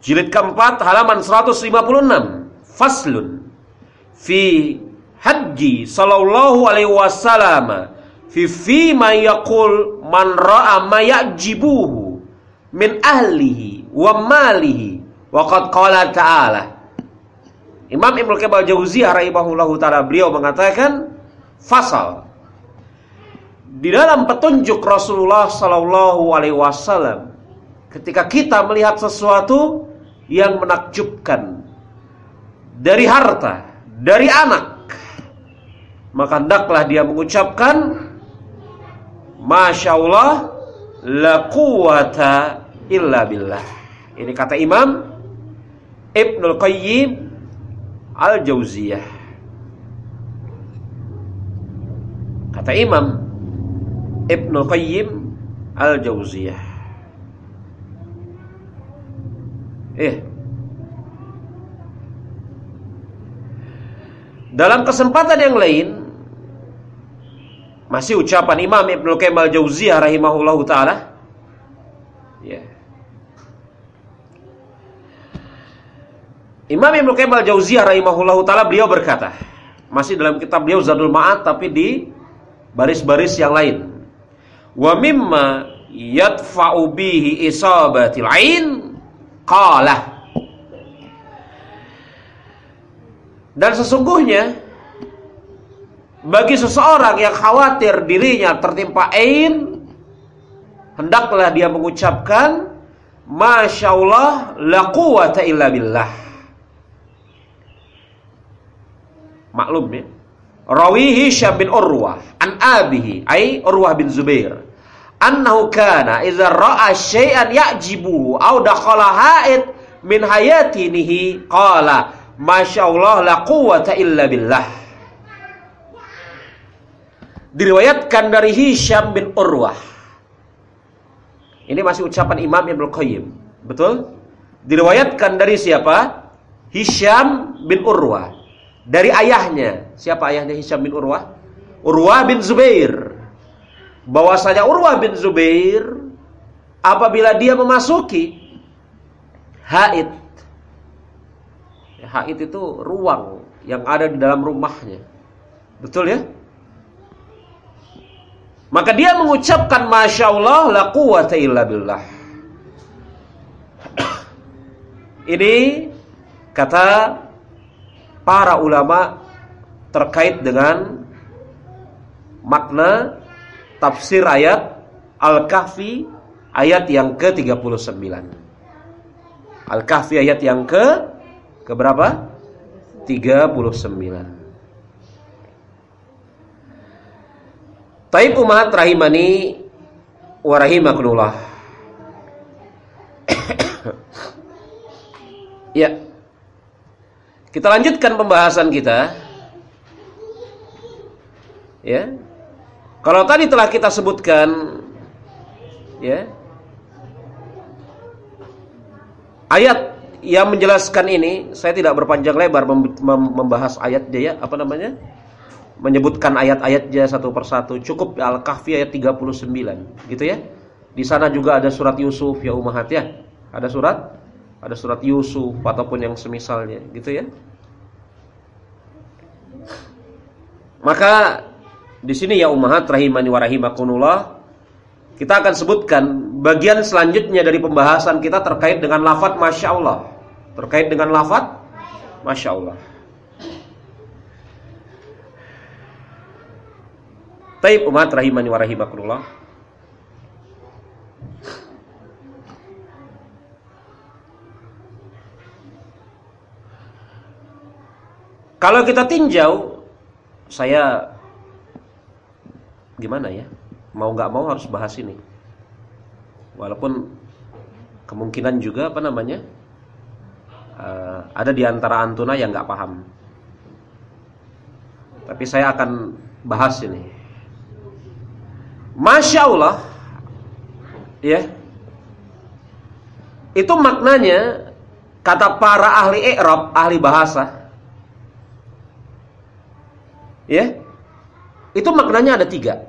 [SPEAKER 1] Jilid keempat halaman 156 faslun fi haji sallallahu alaihi wasallam fi fi ma yaqul man ra'a ma yajibuhu min ahlihi wa malihi. Wa qad qala ta'ala. Imam Ibnu Qayyim Jauziyah rahimahullahu taala beliau mengatakan fasal di dalam petunjuk Rasulullah sallallahu alaihi wasallam ketika kita melihat sesuatu yang menakjubkan dari harta, dari anak, maka hendaklah dia mengucapkan Masya Allah La quwata illa billah. Ini kata Imam Ibnul Qayyim Al-Jauziyah. Kata Imam Ibnul Qayyim Al-Jauziyah Eh Dalam kesempatan yang lain masih ucapan Imam Ibnu Qayyim Al-Jauziyah rahimahullahu taala ya. Imam Ibnu Qayyim Al-Jauziyah rahimahullahu taala beliau berkata, masih dalam kitab beliau Zadul Ma'ad tapi di baris-baris yang lain. Wa mimma yadfa'u bihi isabatil ain qala Dan sesungguhnya bagi seseorang yang khawatir dirinya tertimpa ain, hendaklah dia mengucapkan Masya Allah la quwata illa billah. Maklum ya. Rawihi Syam bin Urwah an abihi ay Urwah bin Zubair annahu kana idza ra'a syai'an ya'jibuhu aw dakhala ha'id min hayatinihi qala Masya Allah la quwata illa billah. Diriwayatkan dari Hisham bin Urwah. Ini masih ucapan Imam Ibn Qayyim. Betul? Diriwayatkan dari siapa? Hisham bin Urwah. Dari ayahnya. Siapa ayahnya Hisham bin Urwah? Urwah bin Zubair. Bahwasanya Urwah bin Zubair apabila dia memasuki haid haid itu ruang yang ada di dalam rumahnya. Betul ya? Maka dia mengucapkan Masya Allah la quwata illa billah. Ini kata para ulama terkait dengan makna tafsir ayat Al-Kahfi ayat yang ke-39. Al-Kahfi ayat yang ke Keberapa? 39. Taib umat rahimani wa rahimakumullah. ya. Kita lanjutkan pembahasan kita. Ya. Kalau tadi telah kita sebutkan ya. Ayat yang menjelaskan ini saya tidak berpanjang lebar membahas ayat dia ya, apa namanya? menyebutkan ayat-ayatnya satu persatu. Cukup Al-Kahfi ayat 39, gitu ya. Di sana juga ada surat Yusuf ya umahat ya. Ada surat ada surat Yusuf ataupun yang semisalnya, gitu ya. Maka di sini ya umahat rahimani wa rahimakumullah kita akan sebutkan bagian selanjutnya dari pembahasan kita terkait dengan lafaz Masya Allah. Terkait dengan lafaz Masya Allah. Taib umat rahimani wa rahimakumullah. Kalau kita tinjau, saya gimana ya? mau nggak mau harus bahas ini. Walaupun kemungkinan juga apa namanya uh, ada di antara antuna yang nggak paham. Tapi saya akan bahas ini. Masya Allah, ya, itu maknanya kata para ahli i'rab, ahli bahasa, ya, itu maknanya ada tiga.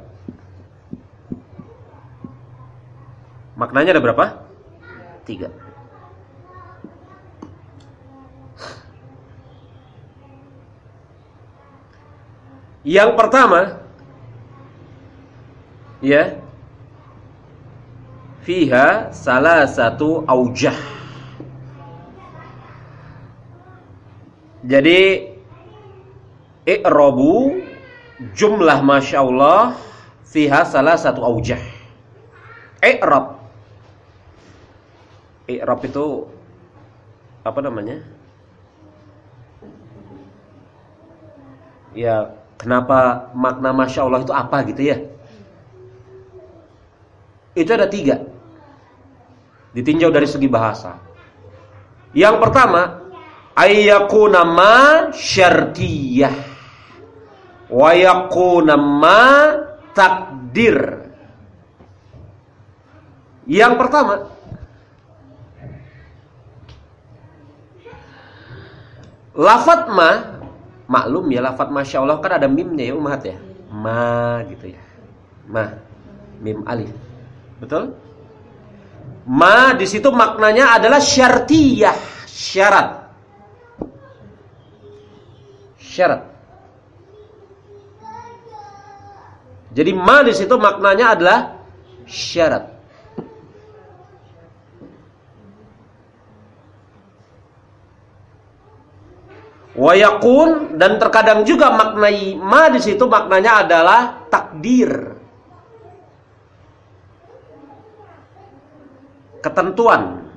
[SPEAKER 1] Maknanya ada berapa? Tiga. Yang pertama ya fiha salah satu aujah. Jadi i'rabu jumlah masya Allah fiha salah satu aujah. I'rab. I'rab itu apa namanya? Ya Kenapa makna Masya Allah itu apa gitu ya? Itu ada tiga. Ditinjau dari segi bahasa. Yang pertama, ayyakuna ma syartiyah wa yakuna ma takdir. Yang pertama, lafat ma maklum ya lafat masya Allah kan ada mimnya ya umat ya? Ma gitu ya. Ma mim alif. Betul? Ma di situ maknanya adalah syartiyah syarat. Syarat jadi ma di situ maknanya adalah syarat Wayakun dan terkadang juga maknai ma di situ maknanya adalah takdir. Ketentuan.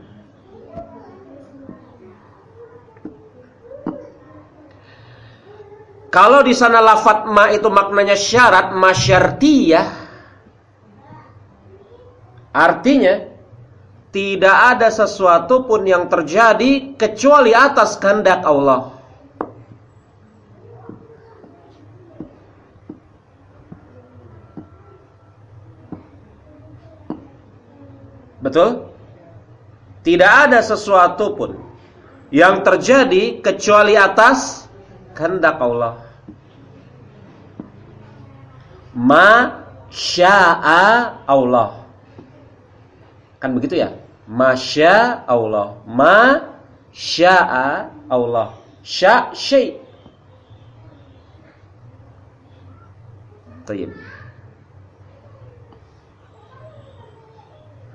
[SPEAKER 1] Kalau di sana lafat ma itu maknanya syarat, masyartiyah. Artinya tidak ada sesuatu pun yang terjadi kecuali atas kehendak Allah. Betul? Tidak ada sesuatu pun yang terjadi kecuali atas kehendak Allah. Ma syaa Allah. Kan begitu ya? Masya Allah. Ma syaa Allah. Sya syai. Tayyib.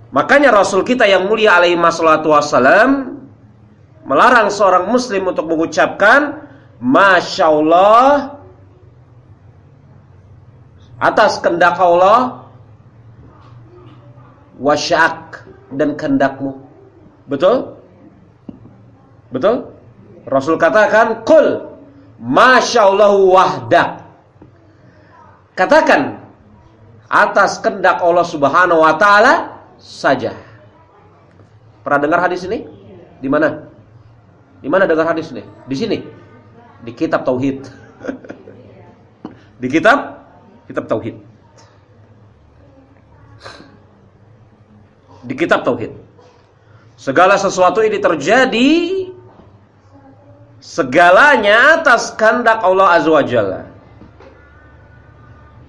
[SPEAKER 1] Makanya Rasul kita yang mulia alaihi wassalam melarang seorang muslim untuk mengucapkan Masya Allah atas kendak Allah wasyak dan kendakmu. Betul? Betul? Rasul katakan kul Masya Allah wahdak. Katakan atas kendak Allah Subhanahu wa taala saja. Pernah dengar hadis ini? Di mana? Di mana dengar hadis ini? Di sini. Di kitab tauhid. di kitab kitab tauhid. Di kitab tauhid. Segala sesuatu ini terjadi segalanya atas kehendak Allah Azza wa Jalla.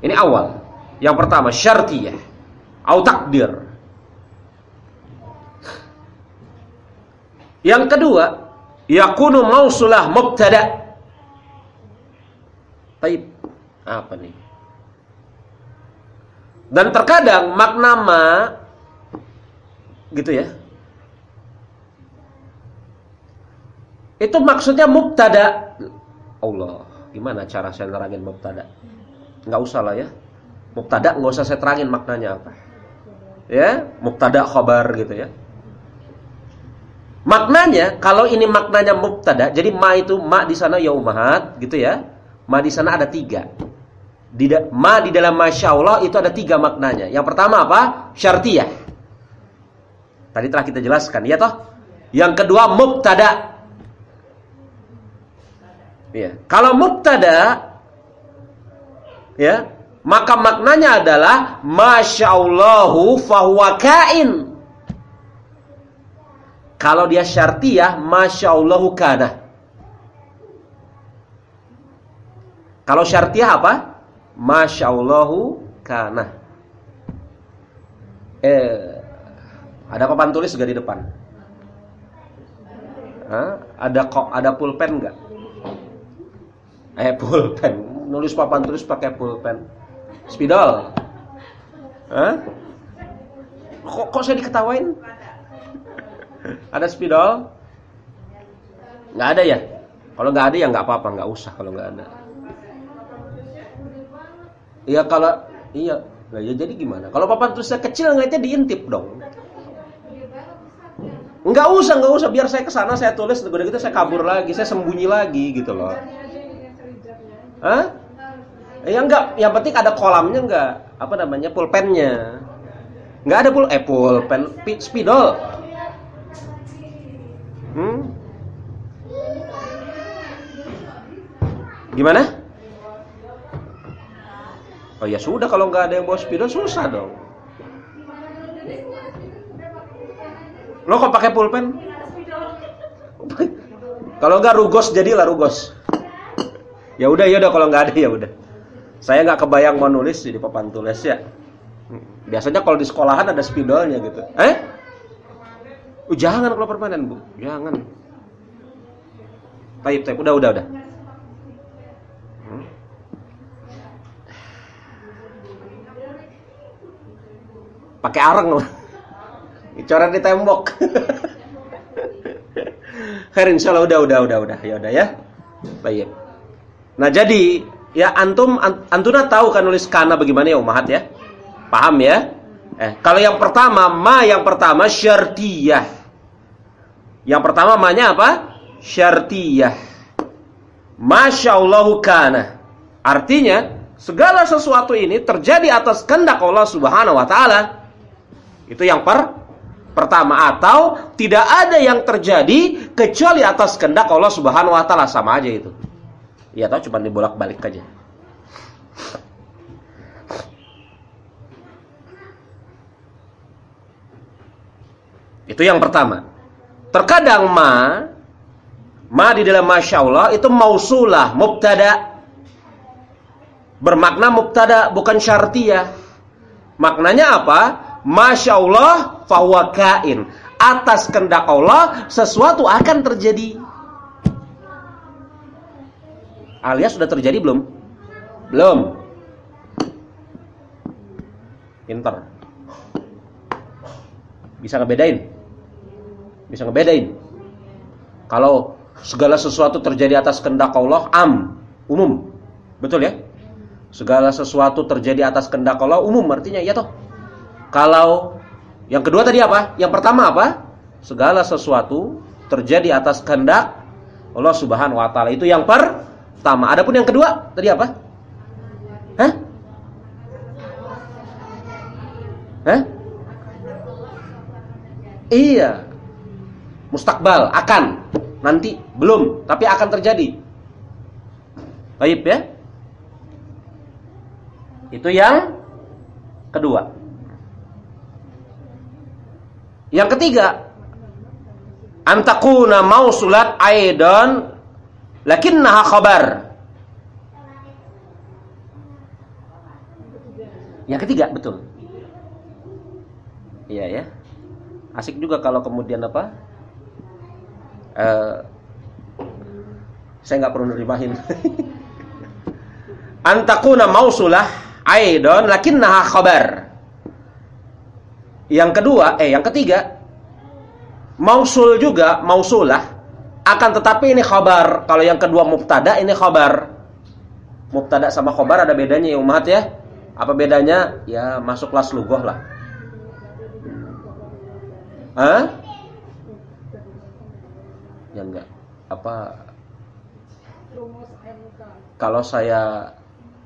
[SPEAKER 1] Ini awal. Yang pertama syartiyah au takdir. Yang kedua, yakunu mausulah mubtada. Taib. Apa nih? Dan terkadang makna ma gitu ya. Itu maksudnya mubtada. Allah, gimana cara saya nerangin mubtada? Enggak usah lah ya. Mubtada enggak usah saya terangin maknanya apa. Ya, mubtada khabar gitu ya. Maknanya kalau ini maknanya mubtada, jadi ma itu ma di sana yaumahat gitu ya. Ma di sana ada tiga. Di ma di dalam masya Allah itu ada tiga maknanya. Yang pertama apa? Syartiyah. Tadi telah kita jelaskan, ya toh? Yang kedua mubtada. Ya. Kalau mubtada ya, maka maknanya adalah Masya Allahu fahuwa kain. Kalau dia syartiyah, Masya Allahu kana. Kalau syartiyah apa? Masya Allahu kana. Eh, ada papan tulis gak di depan? Hah? Ada kok ada pulpen nggak? Eh pulpen, nulis papan tulis pakai pulpen. Spidol. Hah? Kok, kok saya diketawain? ada spidol? Nggak ada ya? Kalau nggak ada ya nggak apa-apa, nggak usah kalau nggak ada. Iya kalau iya, nah, ya jadi gimana? Kalau papan tulisnya kecil ngeliatnya diintip dong. Enggak usah, enggak usah. Biar saya ke sana saya tulis, udah gitu saya kabur lagi, saya sembunyi lagi gitu loh. Hah? Ya enggak, yang penting ada kolamnya enggak? Apa namanya? Pulpennya. Enggak ada pul eh pulpen, spidol. Hmm? Gimana? Oh ya sudah kalau nggak ada yang bawa spidol susah dong. Lo kok pakai pulpen? kalau enggak rugos jadilah rugos. ya udah ya udah kalau nggak ada ya udah. Saya nggak kebayang mau nulis di papan tulis ya. Biasanya kalau di sekolahan ada spidolnya gitu. Eh? Uh, jangan kalau permanen bu, jangan. Taib, taib, udah, udah, udah. Pakai areng loh. Coret di tembok. Khair insyaallah udah udah udah udah ya udah ya. Baik. Nah jadi ya antum antuna tahu kan nulis kana bagaimana ya umahat ya? Paham ya? Eh kalau yang pertama ma yang pertama syartiyah. Yang pertama ma-nya apa? Syartiyah. Masyaallahu kana. Artinya segala sesuatu ini terjadi atas kehendak Allah Subhanahu wa taala. Itu yang per pertama atau tidak ada yang terjadi kecuali atas kehendak Allah Subhanahu wa taala sama aja itu. Ya tahu cuma dibolak-balik aja. Itu yang pertama. Terkadang ma ma di dalam masya Allah itu mausulah, mubtada. Bermakna mubtada bukan syartiyah. Maknanya apa? Masya Allah fahuwa kain. Atas kehendak Allah sesuatu akan terjadi. Alias sudah terjadi belum? Belum. Pinter. Bisa ngebedain? Bisa ngebedain. Kalau segala sesuatu terjadi atas kehendak Allah, am, umum. Betul ya? Segala sesuatu terjadi atas kehendak Allah, umum artinya ya toh. Kalau yang kedua tadi apa? Yang pertama apa? Segala sesuatu terjadi atas kehendak Allah Subhanahu wa taala. Itu yang pertama. Adapun yang kedua tadi apa? Hah? Hah? Iya. Mustakbal akan nanti belum tapi akan terjadi. Baik ya? Itu yang kedua. Yang ketiga, antakuna mausulat aidan lakinnaha khabar. Yang ketiga, betul. Iya ya. Asik juga kalau kemudian apa? Uh, saya nggak perlu nerimahin. antakuna mausulah aidan lakinnaha khabar. Yang kedua, eh yang ketiga, mausul juga, mausulah akan tetapi ini khabar. Kalau yang kedua mubtada ini khabar. Mubtada sama khabar ada bedanya ya umat ya. Apa bedanya? Ya masuk kelas lugoh lah. Hah? Ya enggak. Apa kalau saya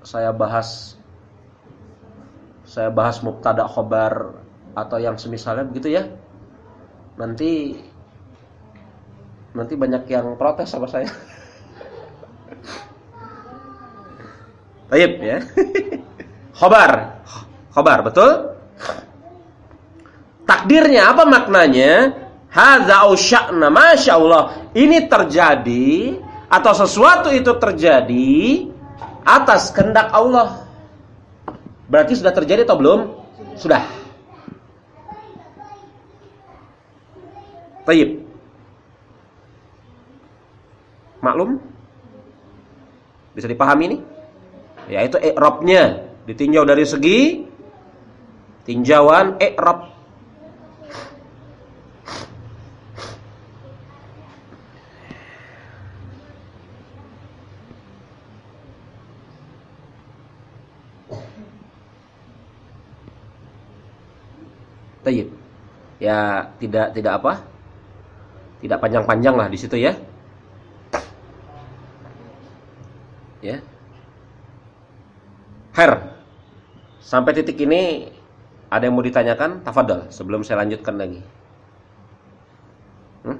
[SPEAKER 1] saya bahas saya bahas mubtada khabar atau yang semisalnya begitu ya nanti nanti banyak yang protes sama saya Taib ya. Khobar. Khobar, betul? Takdirnya apa maknanya? Hadza au sya'na, Masya Allah. Ini terjadi atau sesuatu itu terjadi atas kehendak Allah. Berarti sudah terjadi atau belum? Sudah. Taib. Maklum? Bisa dipahami ini? Yaitu i'rabnya ditinjau dari segi tinjauan i'rab Tayyib. Ya tidak tidak apa? Tidak panjang-panjang lah di situ ya. Ya. Her. Sampai titik ini ada yang mau ditanyakan? Tafadhol sebelum saya lanjutkan lagi. Hmm?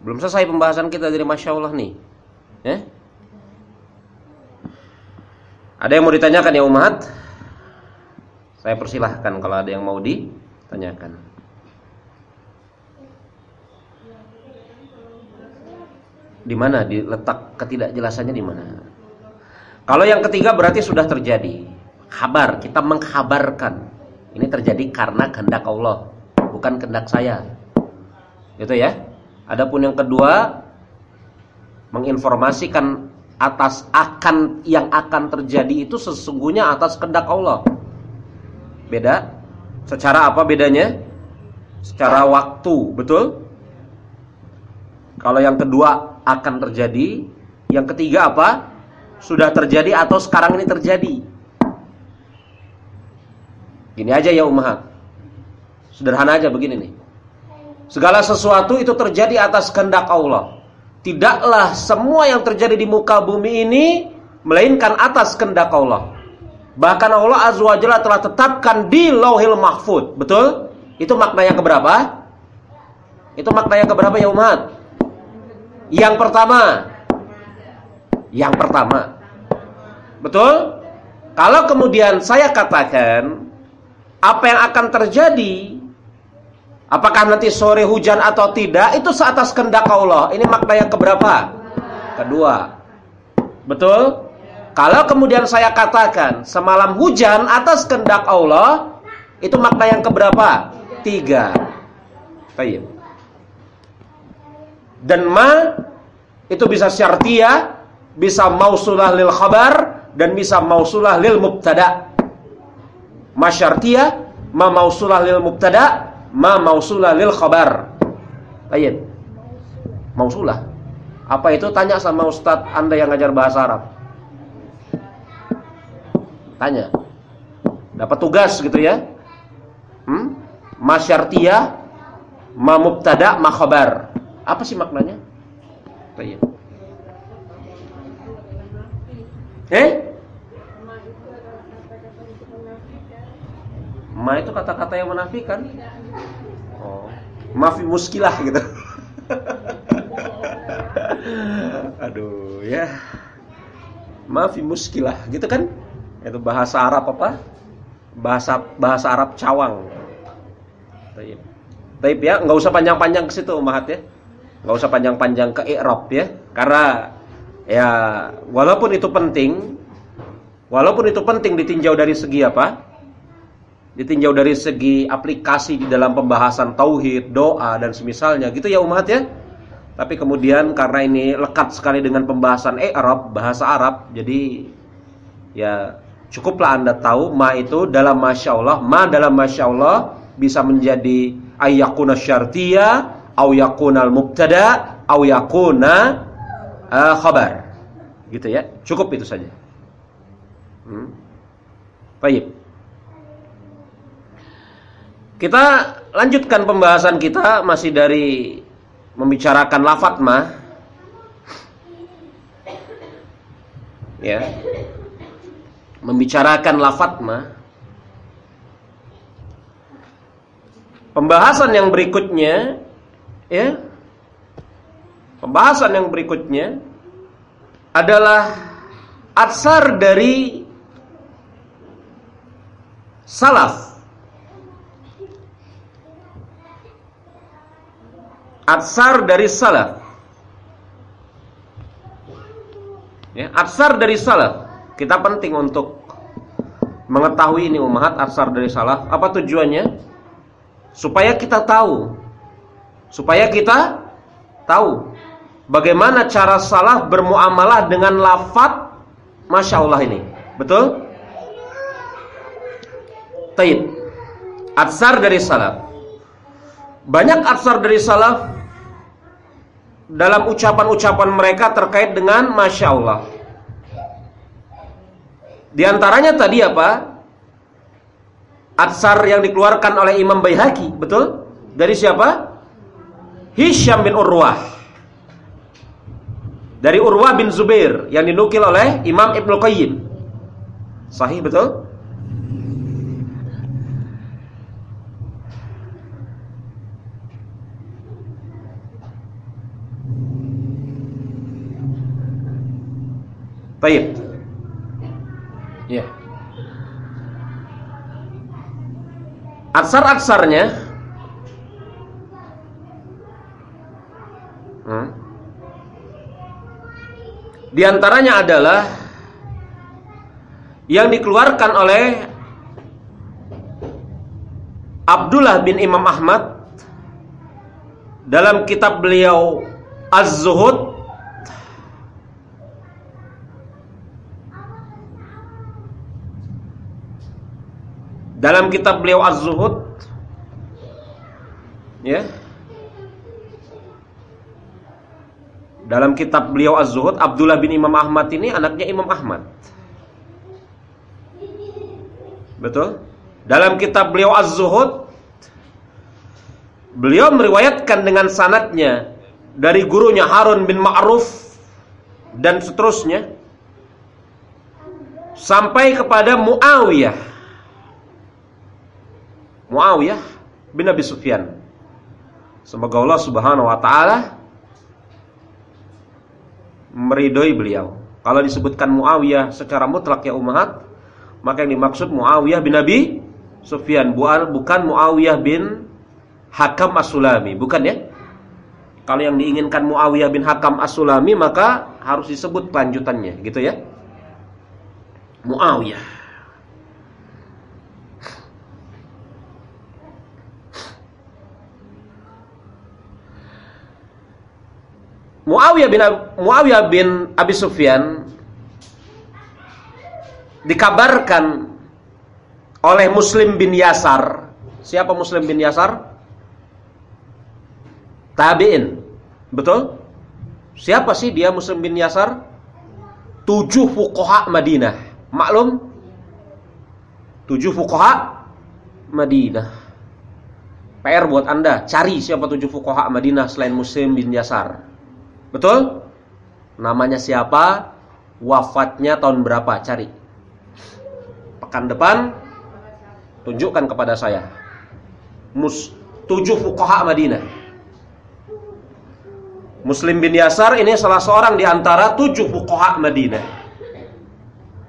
[SPEAKER 1] Belum selesai pembahasan kita dari Masya Allah nih. Ya? Ada yang mau ditanyakan ya umat? Saya persilahkan kalau ada yang mau ditanyakan. Di mana diletak ketidakjelasannya di mana? Kalau yang ketiga berarti sudah terjadi. Kabar, kita mengkabarkan. Ini terjadi karena kehendak Allah, bukan kehendak saya. Gitu ya. Adapun yang kedua menginformasikan atas akan yang akan terjadi itu sesungguhnya atas kehendak Allah. Beda. Secara apa bedanya? Secara waktu, betul? Kalau yang kedua akan terjadi, yang ketiga apa? Sudah terjadi atau sekarang ini terjadi. Gini aja ya umat. Sederhana aja begini nih. Segala sesuatu itu terjadi atas kehendak Allah. Tidaklah semua yang terjadi di muka bumi ini melainkan atas kehendak Allah. Bahkan Allah Azza wa Jalla telah tetapkan di Lauhil Mahfud. Betul? Itu makna yang keberapa? Itu makna yang keberapa ya umat? Yang pertama. Yang pertama. Betul? Kalau kemudian saya katakan apa yang akan terjadi apakah nanti sore hujan atau tidak itu seatas kehendak Allah. Ini makna yang keberapa? Kedua. Betul? Kalau kemudian saya katakan semalam hujan atas kehendak Allah, itu makna yang keberapa? Tiga. Baik. Dan ma itu bisa syartiyah, bisa mausulah lil khabar dan bisa mausulah lil mubtada. Ma syartiyah, ma mausulah lil mubtada, ma mausulah lil khabar. Baik. Mausulah. Apa itu? Tanya sama ustadz Anda yang ngajar bahasa Arab. Tanya. Dapat tugas gitu ya. Hmm? Masyartiyah, ma mubtada, ma khabar. Apa sih maknanya? Tanya. Eh? Ma itu kata-kata yang menafikan. Oh, mafi muskilah gitu. Aduh, ya. Mafi muskilah gitu kan? Itu bahasa Arab apa? Bahasa bahasa Arab cawang. Taib. Taib ya, nggak usah panjang-panjang ke situ Mahat ya. Nggak usah panjang-panjang ke i'rab ya. Karena ya walaupun itu penting, walaupun itu penting ditinjau dari segi apa? Ditinjau dari segi aplikasi di dalam pembahasan tauhid, doa dan semisalnya gitu ya umat ya. Tapi kemudian karena ini lekat sekali dengan pembahasan i'rab, bahasa Arab, jadi ya Cukuplah Anda tahu ma itu dalam Masya Allah, ma dalam Masya Allah bisa menjadi ayyakuna syartiyah, au yakuna mubtada, au yakuna uh, khabar. Gitu ya. Cukup itu saja. Hmm. Baik. Kita lanjutkan pembahasan kita masih dari membicarakan lafat ma. Ya membicarakan lafat mah pembahasan yang berikutnya ya pembahasan yang berikutnya adalah atsar dari salaf. Atsar dari salaf. Ya, atsar dari salaf. Kita penting untuk mengetahui ini umat atsar dari salaf. Apa tujuannya? Supaya kita tahu. Supaya kita tahu bagaimana cara salaf bermuamalah dengan lafat Masya Allah ini. Betul? Taib. Atsar dari salaf. Banyak atsar dari salaf dalam ucapan-ucapan mereka terkait dengan Masya Allah. Di antaranya tadi apa? Atsar yang dikeluarkan oleh Imam Baihaqi, betul? Dari siapa? Hisham bin Urwah. Dari Urwah bin Zubair yang dinukil oleh Imam Ibnu Qayyim. Sahih betul? Baik. Ya. Aksar-aksarnya Di antaranya adalah yang dikeluarkan oleh Abdullah bin Imam Ahmad dalam kitab beliau Az-Zuhud Dalam kitab beliau Az-Zuhud ya. Dalam kitab beliau Az-Zuhud Abdullah bin Imam Ahmad ini anaknya Imam Ahmad. Betul? Dalam kitab beliau Az-Zuhud beliau meriwayatkan dengan sanatnya dari gurunya Harun bin Ma'ruf dan seterusnya sampai kepada Muawiyah Muawiyah bin Abi Sufyan. Semoga Allah Subhanahu wa taala meridhoi beliau. Kalau disebutkan Muawiyah secara mutlak ya umat, maka yang dimaksud Muawiyah bin Abi Sufyan, bukan Muawiyah bin Hakam As-Sulami, bukan ya? Kalau yang diinginkan Muawiyah bin Hakam As-Sulami maka harus disebut kelanjutannya, gitu ya. Muawiyah Muawiyah bin Muawiyah bin Abi Sufyan dikabarkan oleh Muslim bin Yasar. Siapa Muslim bin Yasar? Tabi'in. Betul? Siapa sih dia Muslim bin Yasar? Tujuh fuqaha Madinah. Maklum? Tujuh fuqaha Madinah. PR buat Anda, cari siapa tujuh fuqaha Madinah selain Muslim bin Yasar. Betul? Namanya siapa? Wafatnya tahun berapa? Cari. Pekan depan tunjukkan kepada saya. Mus tujuh fuqaha Madinah. Muslim bin Yasar ini salah seorang di antara tujuh fuqaha Madinah.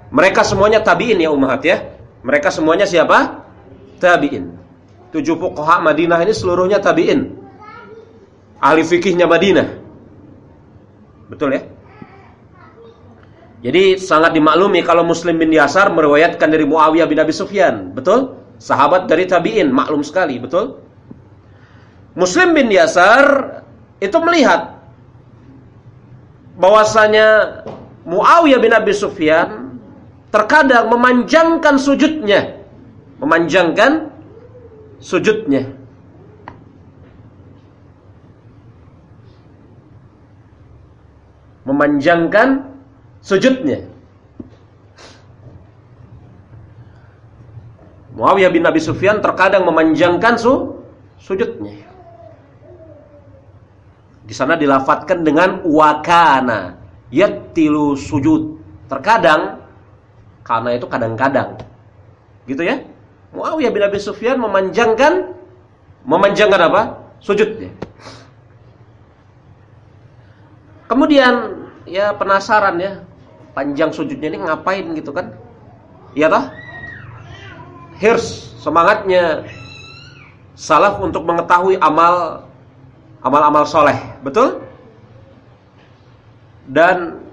[SPEAKER 1] Mereka semuanya tabi'in ya umat ya. Mereka semuanya siapa? Tabi'in. Tujuh fuqaha Madinah ini seluruhnya tabi'in. Ahli fikihnya Madinah. Betul ya? Jadi sangat dimaklumi kalau Muslim bin Yasar meriwayatkan dari Muawiyah bin Abi Sufyan, betul? Sahabat dari tabi'in, maklum sekali, betul? Muslim bin Yasar itu melihat bahwasanya Muawiyah bin Abi Sufyan terkadang memanjangkan sujudnya, memanjangkan sujudnya. Memanjangkan sujudnya. Muawiyah bin Abi Sufyan terkadang memanjangkan su sujudnya. Di sana dilafatkan dengan wakana yatilu sujud. Terkadang karena itu kadang-kadang. Gitu ya? Muawiyah bin Abi Sufyan memanjangkan memanjangkan apa? Sujudnya. Kemudian ya penasaran ya. Panjang sujudnya ini ngapain gitu kan? Iya toh? Hirs, semangatnya salaf untuk mengetahui amal amal-amal soleh, betul? Dan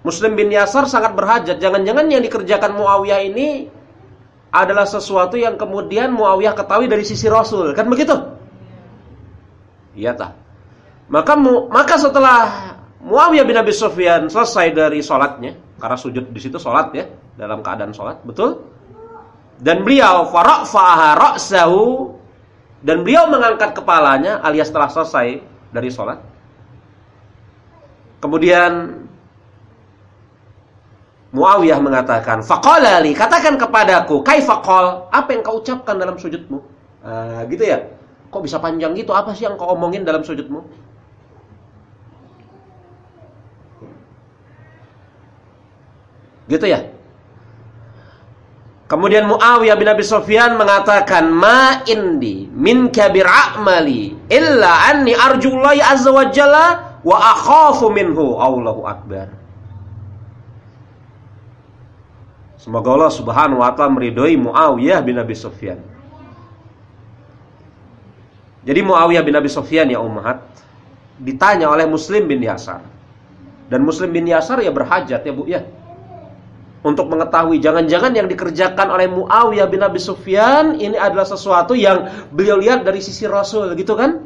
[SPEAKER 1] Muslim bin Yasar sangat berhajat. Jangan-jangan yang dikerjakan Muawiyah ini adalah sesuatu yang kemudian Muawiyah ketahui dari sisi Rasul. Kan begitu? Iya tak? Maka maka setelah Muawiyah bin Abi Sufyan selesai dari sholatnya, karena sujud di situ sholat ya, dalam keadaan sholat, betul? Dan beliau fara'faha ra'sahu dan beliau mengangkat kepalanya alias setelah selesai dari sholat. Kemudian Muawiyah mengatakan, "Faqala li, katakan kepadaku, kaifa qal? Apa yang kau ucapkan dalam sujudmu?" Nah, gitu ya. Kok bisa panjang gitu? Apa sih yang kau omongin dalam sujudmu? Gitu ya. Kemudian Muawiyah bin Abi Sufyan mengatakan, "Ma indi min kabir a'mali illa anni arjullahi azza wa jalla wa akhafu minhu." Allahu akbar. Semoga Allah Subhanahu wa taala meridhoi Muawiyah bin Abi Sufyan. Jadi Muawiyah bin Abi Sufyan ya ummahat ditanya oleh Muslim bin Yasar. Dan Muslim bin Yasar ya berhajat ya Bu ya. Untuk mengetahui jangan-jangan yang dikerjakan oleh Muawiyah bin Abi Sufyan ini adalah sesuatu yang beliau lihat dari sisi Rasul gitu kan?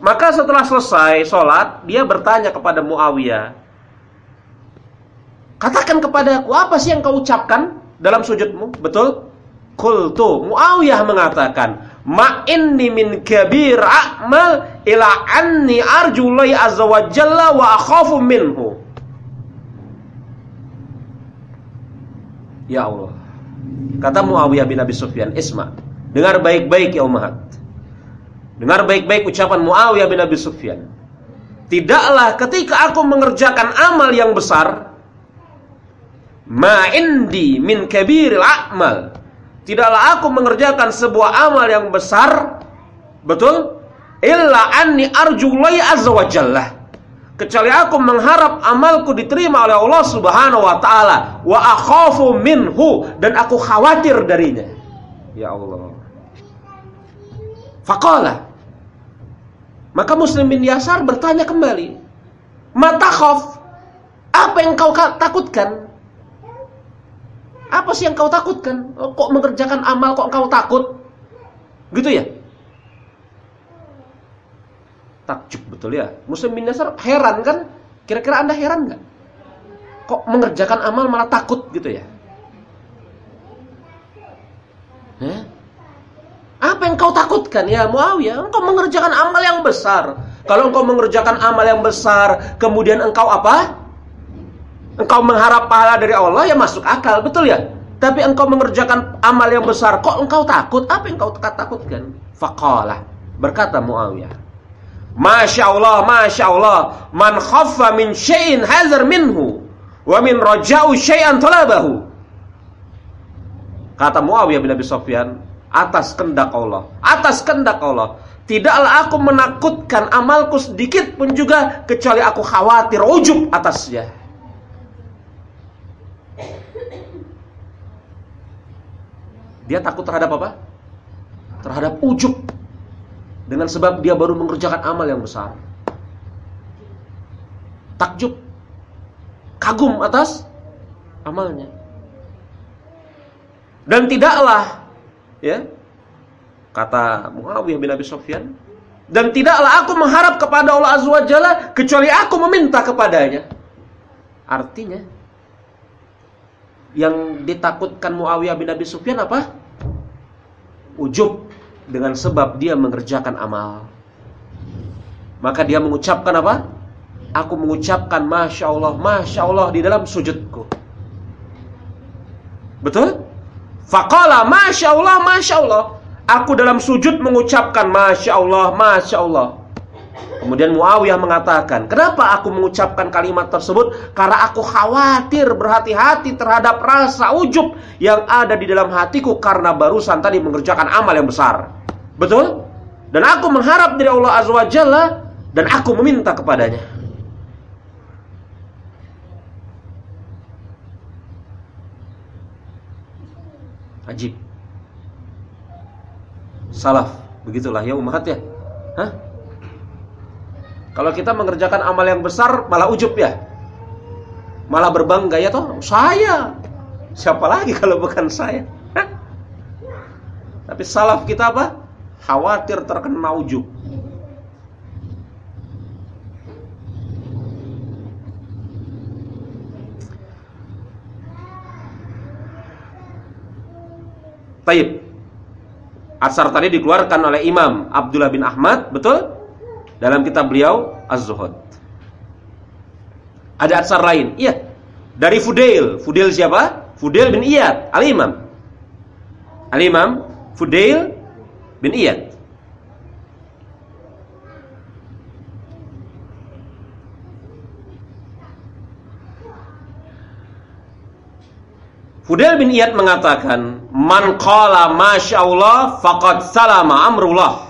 [SPEAKER 1] Maka setelah selesai sholat, dia bertanya kepada Muawiyah, Katakan kepada aku apa sih yang kau ucapkan dalam sujudmu? Betul? Kultu Muawiyah mengatakan, "Ma inni min kabir a'mal ila anni arjulai azza wa jalla wa akhafu minhu." Ya Allah. Kata Muawiyah bin Abi Sufyan, "Isma, dengar baik-baik ya ummahat. Dengar baik-baik ucapan Muawiyah bin Abi Sufyan. Tidaklah ketika aku mengerjakan amal yang besar, ma indi min kabiril a'mal. Tidaklah aku mengerjakan sebuah amal yang besar, betul? Illa anni arjulai azza wa. Kecuali aku mengharap amalku diterima oleh Allah Subhanahu wa taala wa akhafu minhu dan aku khawatir darinya. Ya Allah. Faqala Maka Muslim bin Yasar bertanya kembali, "Mata khaf? Apa yang kau takutkan?" Apa sih yang kau takutkan? Oh, kok mengerjakan amal kok kau takut? Gitu ya? Takjub betul ya. Muslim bin heran kan? Kira-kira Anda heran nggak? Kok mengerjakan amal malah takut gitu ya? Eh? Apa yang kau takutkan ya Muawiyah? Engkau mengerjakan amal yang besar. Kalau engkau mengerjakan amal yang besar, kemudian engkau apa? engkau mengharap pahala dari Allah ya masuk akal, betul ya? Tapi engkau mengerjakan amal yang besar, kok engkau takut? Apa yang engkau takutkan? Faqalah, berkata Muawiyah. Masya Allah, Masya Allah, man khaffa min syai'in hazar minhu, wa min raja'u syai'an talabahu. Kata Muawiyah bin Abi Sofyan, atas kendak Allah, atas kendak Allah. Tidaklah aku menakutkan amalku sedikit pun juga kecuali aku khawatir ujub atasnya. Dia takut terhadap apa? Terhadap ujub. Dengan sebab dia baru mengerjakan amal yang besar. Takjub. Kagum atas amalnya. Dan tidaklah ya kata Muawiyah bin Abi Sufyan dan tidaklah aku mengharap kepada Allah Azza wa Jalla kecuali aku meminta kepadanya. Artinya yang ditakutkan Muawiyah bin Abi Sufyan apa? Ujub dengan sebab dia mengerjakan amal. Maka dia mengucapkan apa? Aku mengucapkan Masya Allah, Masya Allah di dalam sujudku. Betul? Faqala Masya Allah, Masya Allah. Aku dalam sujud mengucapkan Masya Allah, Masya Allah. Kemudian Muawiyah mengatakan, kenapa aku mengucapkan kalimat tersebut? Karena aku khawatir berhati-hati terhadap rasa ujub yang ada di dalam hatiku karena barusan tadi mengerjakan amal yang besar. Betul? Dan aku mengharap dari Allah Azza wa Jalla dan aku meminta kepadanya. Ajib. Salaf, begitulah ya umat ya. Hah? Kalau kita mengerjakan amal yang besar malah ujub ya. Malah berbangga ya toh, saya. Siapa lagi kalau bukan saya? Tapi salaf kita apa? Khawatir terkena ujub. Taib. Asar tadi dikeluarkan oleh Imam Abdullah bin Ahmad, betul? Dalam kitab beliau Az-Zuhud. Ada asar lain. Iya. Dari Fudail. Fudail siapa? Fudail bin Iyad, Al-Imam. Al-Imam Fudail bin Iyad. Fudail bin Iyad mengatakan, "Man qala masyaallah faqad salama amrullah."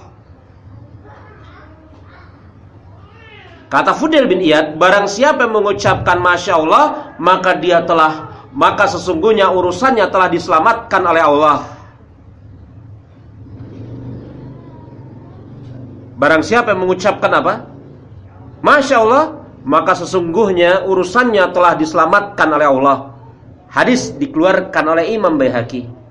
[SPEAKER 1] Kata Fudail bin Iyad, barang siapa yang mengucapkan Masya Allah, maka dia telah, maka sesungguhnya urusannya telah diselamatkan oleh Allah. Barang siapa yang mengucapkan apa? Masya Allah, maka sesungguhnya urusannya telah diselamatkan oleh Allah. Hadis dikeluarkan oleh Imam Baihaqi.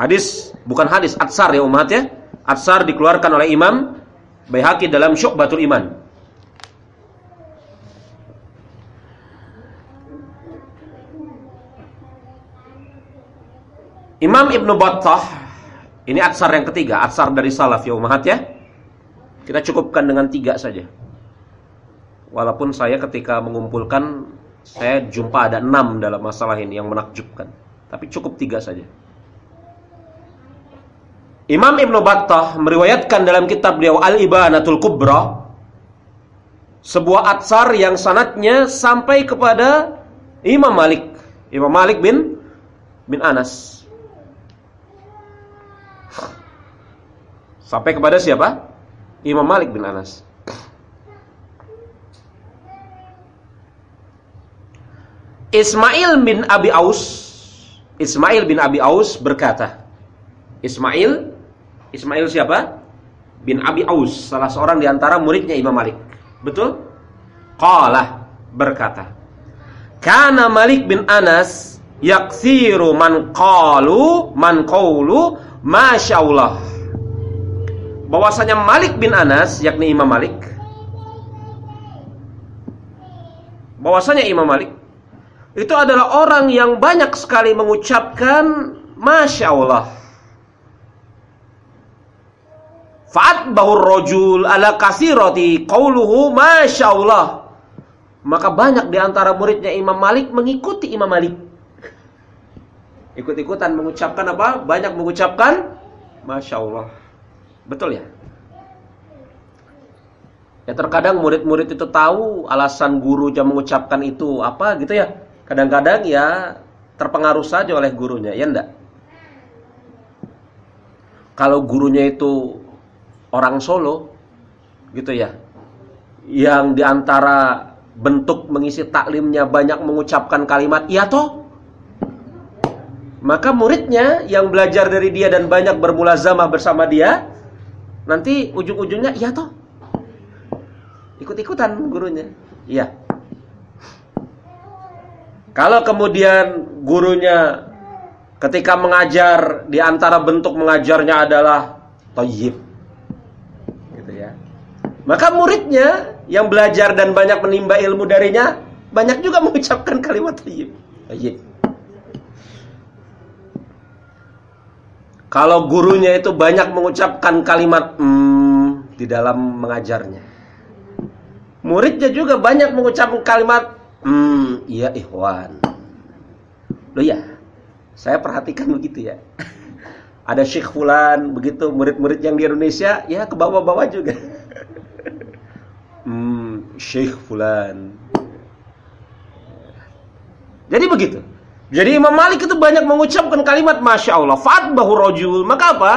[SPEAKER 1] Hadis bukan hadis atsar ya umat ya. Atsar dikeluarkan oleh Imam Baihaqi dalam Syu'batul Iman. Imam Ibnu Battah ini atsar yang ketiga, atsar dari salaf ya umat ya. Kita cukupkan dengan tiga saja. Walaupun saya ketika mengumpulkan, saya jumpa ada enam dalam masalah ini yang menakjubkan. Tapi cukup tiga saja. Imam Ibn Battah meriwayatkan dalam kitab beliau Al-Ibanatul Kubra sebuah atsar yang sanatnya sampai kepada Imam Malik. Imam Malik bin bin Anas. Sampai kepada siapa? Imam Malik bin Anas. Ismail bin Abi Aus Ismail bin Abi Aus berkata Ismail Ismail siapa? Bin Abi Aus Salah seorang di antara muridnya Imam Malik Betul? Qala berkata Kana Malik bin Anas Yaksiru man qalu Man qawlu Masya Allah bahwasanya Malik bin Anas yakni Imam Malik bahwasanya Imam Malik itu adalah orang yang banyak sekali mengucapkan Masya Allah Fa'at bahur rojul ala kasiroti qauluhu Masya Allah maka banyak di antara muridnya Imam Malik mengikuti Imam Malik ikut-ikutan mengucapkan apa? banyak mengucapkan Masya Allah Betul ya? Ya terkadang murid-murid itu tahu alasan guru jam mengucapkan itu apa gitu ya. Kadang-kadang ya terpengaruh saja oleh gurunya, ya enggak? Kalau gurunya itu orang Solo gitu ya. Yang di antara bentuk mengisi taklimnya banyak mengucapkan kalimat iya toh maka muridnya yang belajar dari dia dan banyak bermulazamah bersama dia Nanti ujung-ujungnya iya toh. Ikut-ikutan gurunya. Iya. Kalau kemudian gurunya ketika mengajar di antara bentuk mengajarnya adalah toyib. Maka muridnya yang belajar dan banyak menimba ilmu darinya banyak juga mengucapkan kalimat toyib. Toyib. Kalau gurunya itu banyak mengucapkan kalimat hmm, di dalam mengajarnya. Muridnya juga banyak mengucapkan kalimat hmm, iya ikhwan. Loh ya, saya perhatikan begitu ya. Ada Syekh Fulan begitu murid-murid yang di Indonesia ya ke bawah-bawah juga. Syekh Fulan. Jadi begitu. Jadi Imam Malik itu banyak mengucapkan kalimat Masya Allah. Fatbahu rojul. Maka apa?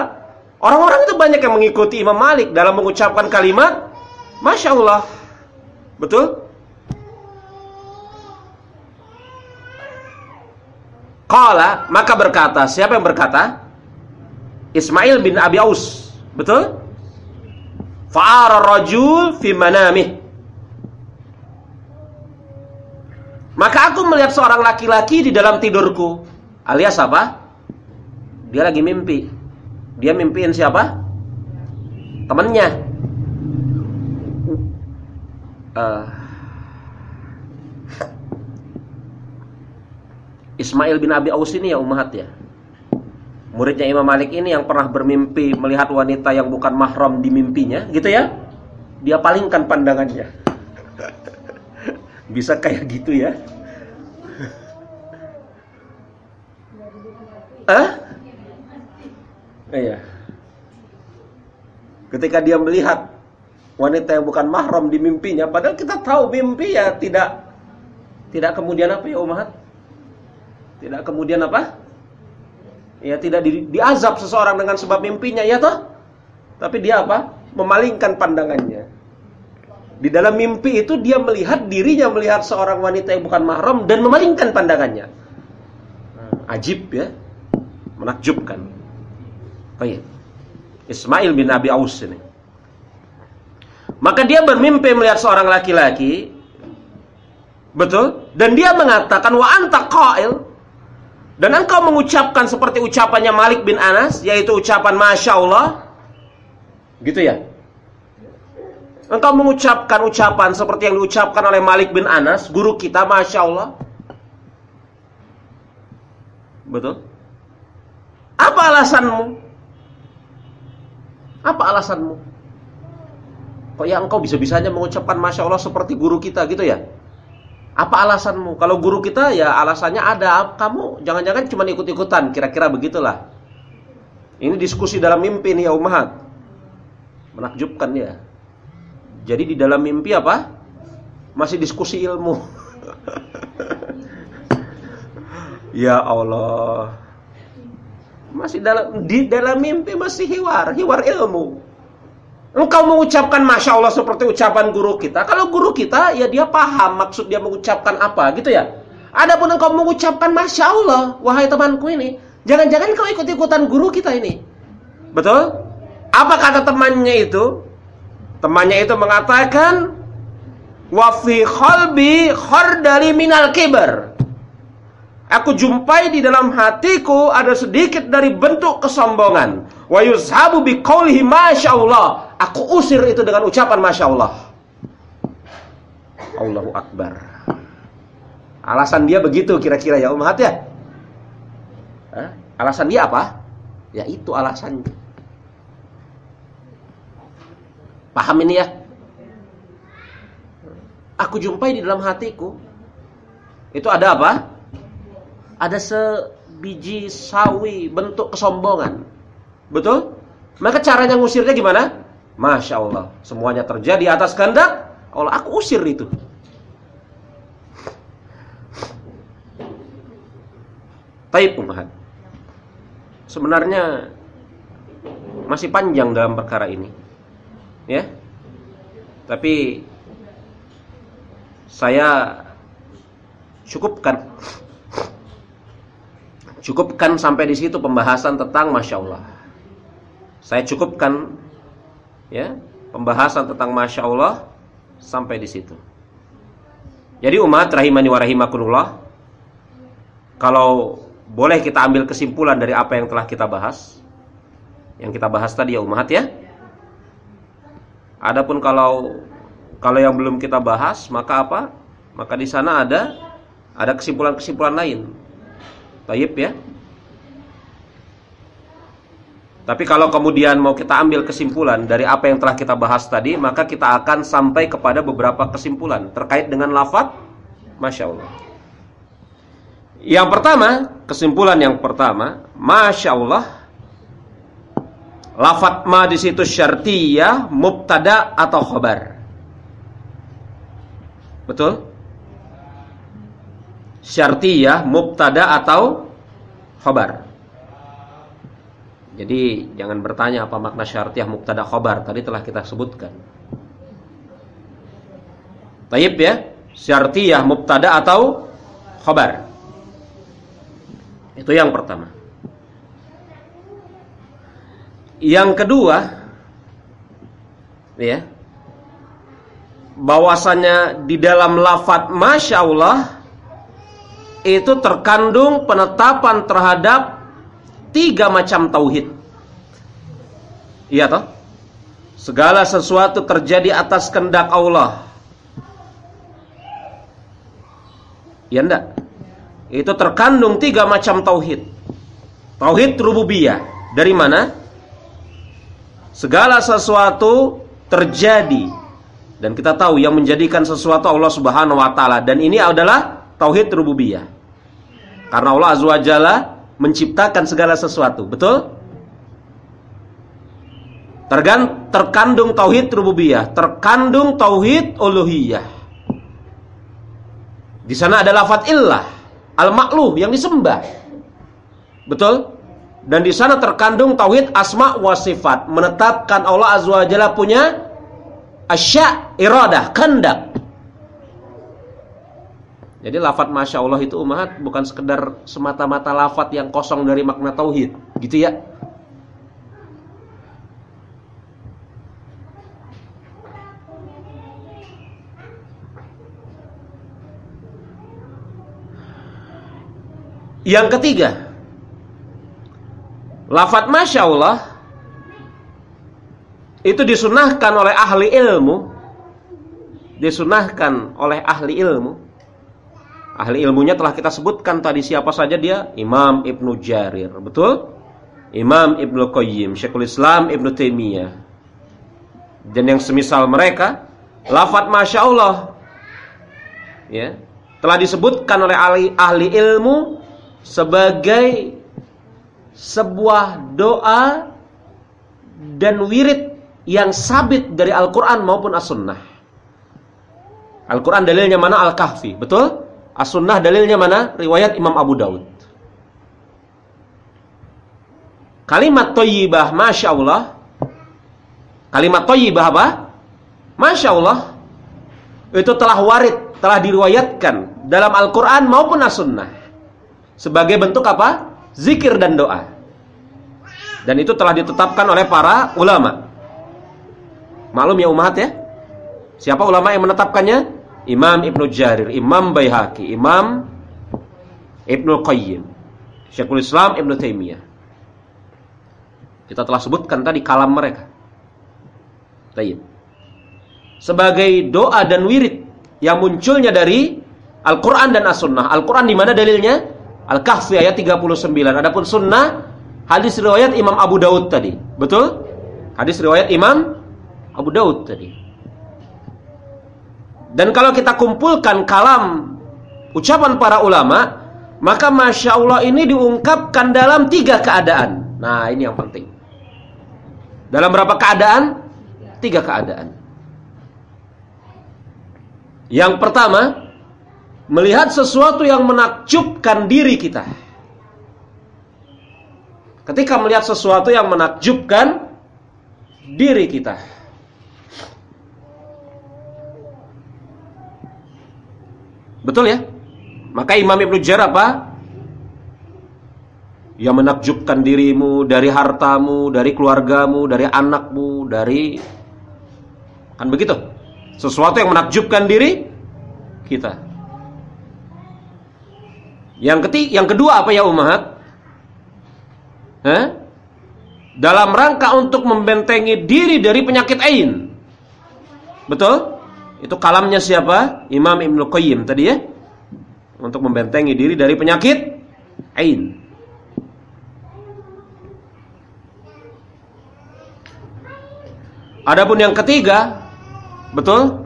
[SPEAKER 1] Orang-orang itu banyak yang mengikuti Imam Malik dalam mengucapkan kalimat Masya Allah. Betul? Kala maka berkata, siapa yang berkata? Ismail bin Abi Aus. Betul? Fa'ara rajul fi manamih. Maka aku melihat seorang laki-laki di dalam tidurku. Alias apa? Dia lagi mimpi. Dia mimpiin siapa? Temannya. Uh, Ismail bin Abi Aus ini ya umat ya. Muridnya Imam Malik ini yang pernah bermimpi melihat wanita yang bukan mahram di mimpinya, gitu ya. Dia palingkan pandangannya. Bisa kayak gitu ya? Ah? Iya. Ketika dia melihat wanita yang bukan mahram di mimpinya, padahal kita tahu mimpi ya tidak tidak kemudian apa ya umat? Tidak kemudian apa? Ya tidak di, diazab seseorang dengan sebab mimpinya ya toh? Tapi dia apa? Memalingkan pandangannya. Di dalam mimpi itu dia melihat dirinya melihat seorang wanita yang bukan mahram dan memalingkan pandangannya. Ajib ya. Menakjubkan. Baik. Ismail bin Abi Aus ini. Maka dia bermimpi melihat seorang laki-laki. Betul? Dan dia mengatakan wa anta qail. Dan engkau mengucapkan seperti ucapannya Malik bin Anas yaitu ucapan Masya Allah. Gitu ya? Engkau mengucapkan ucapan seperti yang diucapkan oleh Malik bin Anas, guru kita, Masya Allah. Betul? Apa alasanmu? Apa alasanmu? Kok ya engkau bisa-bisanya mengucapkan Masya Allah seperti guru kita gitu ya? Apa alasanmu? Kalau guru kita ya alasannya ada. Kamu jangan-jangan cuma ikut-ikutan. Kira-kira begitulah. Ini diskusi dalam mimpi nih ya umat. Menakjubkan ya. Jadi di dalam mimpi apa? Masih diskusi ilmu. ya Allah. Masih dalam di dalam mimpi masih hiwar, hiwar ilmu. Engkau mengucapkan Masya Allah seperti ucapan guru kita. Kalau guru kita, ya dia paham maksud dia mengucapkan apa, gitu ya. Adapun engkau mengucapkan Masya Allah, wahai temanku ini. Jangan-jangan kau ikut-ikutan guru kita ini. Betul? Apa kata temannya itu? Temannya itu mengatakan wa fi khalbi khardali minal kibar. Aku jumpai di dalam hatiku ada sedikit dari bentuk kesombongan. Wa yuzhabu bi qawlihi masyaallah. Aku usir itu dengan ucapan masyaallah. Allahu akbar. Alasan dia begitu kira-kira ya umat ya? Hah? Alasan dia apa? Ya itu alasannya. Paham ini ya? Aku jumpai di dalam hatiku. Itu ada apa? Ada sebiji sawi bentuk kesombongan. Betul? Maka caranya ngusirnya gimana? Masya Allah. Semuanya terjadi atas kehendak Allah. Aku usir itu. Taib umat. Sebenarnya masih panjang dalam perkara ini ya. Tapi saya cukupkan cukupkan sampai di situ pembahasan tentang masya Allah. Saya cukupkan ya pembahasan tentang masya Allah sampai di situ. Jadi umat rahimani wa rahimakumullah kalau boleh kita ambil kesimpulan dari apa yang telah kita bahas yang kita bahas tadi ya umat ya Adapun kalau kalau yang belum kita bahas, maka apa? Maka di sana ada ada kesimpulan-kesimpulan lain. Taib ya. Tapi kalau kemudian mau kita ambil kesimpulan dari apa yang telah kita bahas tadi, maka kita akan sampai kepada beberapa kesimpulan terkait dengan lafaz Masya Allah. Yang pertama, kesimpulan yang pertama, Masya Allah Lafat ma di situ syartiyah, mubtada atau khobar. Betul? syartiyah, mubtada atau khabar. Jadi jangan bertanya apa makna syartiyah, mubtada, khabar. Tadi telah kita sebutkan. Taib ya, syartiyah, mubtada atau khabar. Itu yang pertama. Yang kedua, ya, bahwasanya di dalam lafat masya Allah itu terkandung penetapan terhadap tiga macam tauhid. Iya toh? Segala sesuatu terjadi atas kehendak Allah. Ya enggak? Itu terkandung tiga macam tauhid. Tauhid rububiyah. Dari mana? Segala sesuatu terjadi dan kita tahu yang menjadikan sesuatu Allah Subhanahu wa taala dan ini adalah tauhid rububiyah. Karena Allah Azza wa Jalla menciptakan segala sesuatu, betul? Tergan, terkandung tauhid rububiyah, terkandung tauhid uluhiyah. Di sana ada lafaz illah al-ma'luh yang disembah. Betul? Dan di sana terkandung tauhid asma wa sifat, menetapkan Allah Azza wa Jalla punya asya iradah, kehendak. Jadi lafat Masya Allah itu umat bukan sekedar semata-mata lafat yang kosong dari makna tauhid, gitu ya. Yang ketiga, lafat Masya Allah itu disunahkan oleh ahli ilmu, disunahkan oleh ahli ilmu. Ahli ilmunya telah kita sebutkan tadi siapa saja dia? Imam Ibnu Jarir, betul? Imam Ibnu Qayyim, Syekhul Islam Ibnu Taimiyah. Dan yang semisal mereka, lafat Masya Allah ya, telah disebutkan oleh ahli, ahli ilmu sebagai sebuah doa dan wirid yang sabit dari Al-Quran maupun As-Sunnah. Al-Quran dalilnya mana? Al-Kahfi, betul? As-Sunnah dalilnya mana? Riwayat Imam Abu Daud. Kalimat toyibah, Masya Allah. Kalimat toyibah apa? Masya Allah. Itu telah warid, telah diriwayatkan dalam Al-Quran maupun As-Sunnah sebagai bentuk apa? Zikir dan doa. Dan itu telah ditetapkan oleh para ulama. Maklum ya umat ya. Siapa ulama yang menetapkannya? Imam Ibnu Jarir, Imam Baihaqi, Imam Ibnu Qayyim, Syekhul Islam Ibnu Taimiyah. Kita telah sebutkan tadi kalam mereka. Tayyib. Sebagai doa dan wirid yang munculnya dari Al-Quran dan As-Sunnah. Al-Quran di mana dalilnya? Al-Kahfi ayat 39. Adapun sunnah hadis riwayat Imam Abu Daud tadi. Betul? Hadis riwayat Imam Abu Daud tadi. Dan kalau kita kumpulkan kalam ucapan para ulama, maka Masya Allah ini diungkapkan dalam tiga keadaan. Nah ini yang penting. Dalam berapa keadaan? Tiga keadaan. Yang pertama, melihat sesuatu yang menakjubkan diri kita. Ketika melihat sesuatu yang menakjubkan diri kita. Betul ya? Maka Imam Ibnu Jar apa? Yang menakjubkan dirimu dari hartamu, dari keluargamu, dari anakmu, dari kan begitu. Sesuatu yang menakjubkan diri kita. Yang ketiga, yang kedua apa ya umat? Hah? Dalam rangka untuk membentengi diri dari penyakit ain. Betul? Itu kalamnya siapa? Imam Ibnu Qayyim tadi ya. Untuk membentengi diri dari penyakit ain. Adapun yang ketiga, betul?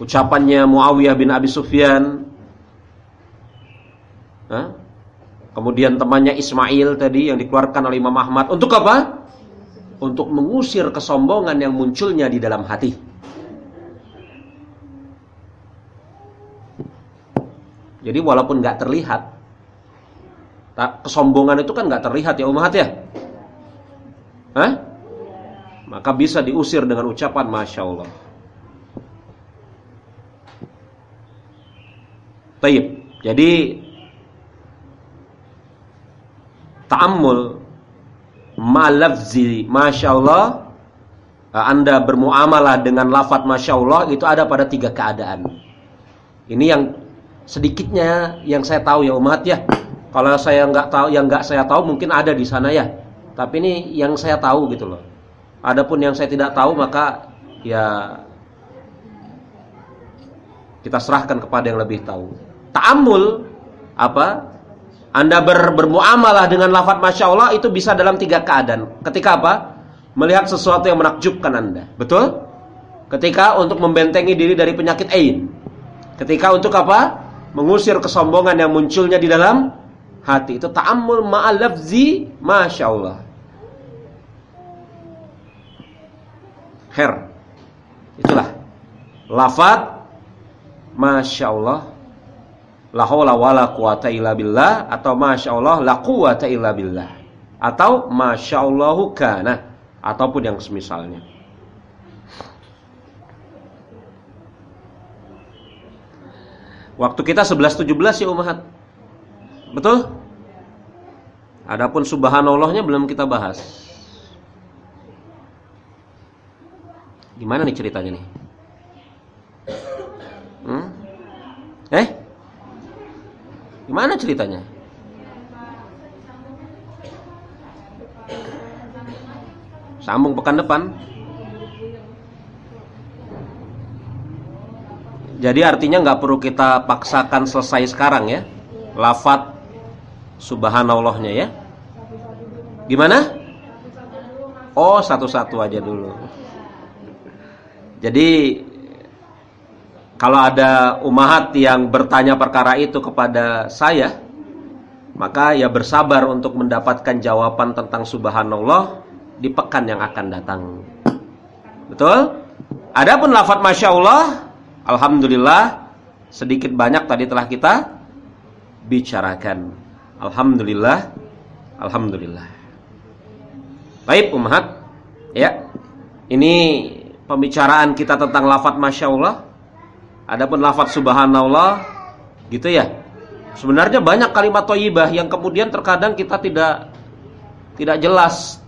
[SPEAKER 1] Ucapannya Muawiyah bin Abi Sufyan Hah? kemudian temannya Ismail tadi yang dikeluarkan oleh Imam Ahmad untuk apa? untuk mengusir kesombongan yang munculnya di dalam hati Jadi walaupun nggak terlihat, kesombongan itu kan nggak terlihat ya umat ya. Hah? Maka bisa diusir dengan ucapan Masya Allah. Taib. Jadi ta'ammul ma'lafzi Masya Allah Anda bermuamalah dengan lafat Masya Allah itu ada pada tiga keadaan. Ini yang sedikitnya yang saya tahu ya umat ya. Kalau saya nggak tahu, yang nggak saya tahu mungkin ada di sana ya. Tapi ini yang saya tahu gitu loh. Adapun yang saya tidak tahu maka ya kita serahkan kepada yang lebih tahu. Ta'amul apa? Anda ber, bermuamalah dengan lafaz Masya Allah itu bisa dalam tiga keadaan. Ketika apa? Melihat sesuatu yang menakjubkan Anda. Betul? Ketika untuk membentengi diri dari penyakit ain. Ketika untuk apa? Mengusir kesombongan yang munculnya di dalam hati. Itu ta'amul ma'alafzi Masya Allah. Her. Itulah. Lafaz Masya Allah la haula wala quwata illa billah atau masyaallah la quwata illa billah atau masyaallahu kana ataupun yang semisalnya. Waktu kita 11.17 ya Umahat. Betul? Adapun subhanallahnya belum kita bahas. Gimana nih ceritanya nih? Hmm? Eh? Gimana ceritanya? Sambung pekan depan. Jadi artinya nggak perlu kita paksakan selesai sekarang ya. Lafat subhanallahnya ya. Gimana? Oh, satu-satu aja dulu. Jadi kalau ada umahat yang bertanya perkara itu kepada saya, maka ya bersabar untuk mendapatkan jawaban tentang subhanallah di pekan yang akan datang. Betul? Adapun lafaz masya Allah, alhamdulillah sedikit banyak tadi telah kita bicarakan. Alhamdulillah, alhamdulillah. Baik umat, ya. Ini pembicaraan kita tentang lafaz masya Allah Adapun lafaz subhanallah gitu ya. Sebenarnya banyak kalimat thayyibah yang kemudian terkadang kita tidak tidak jelas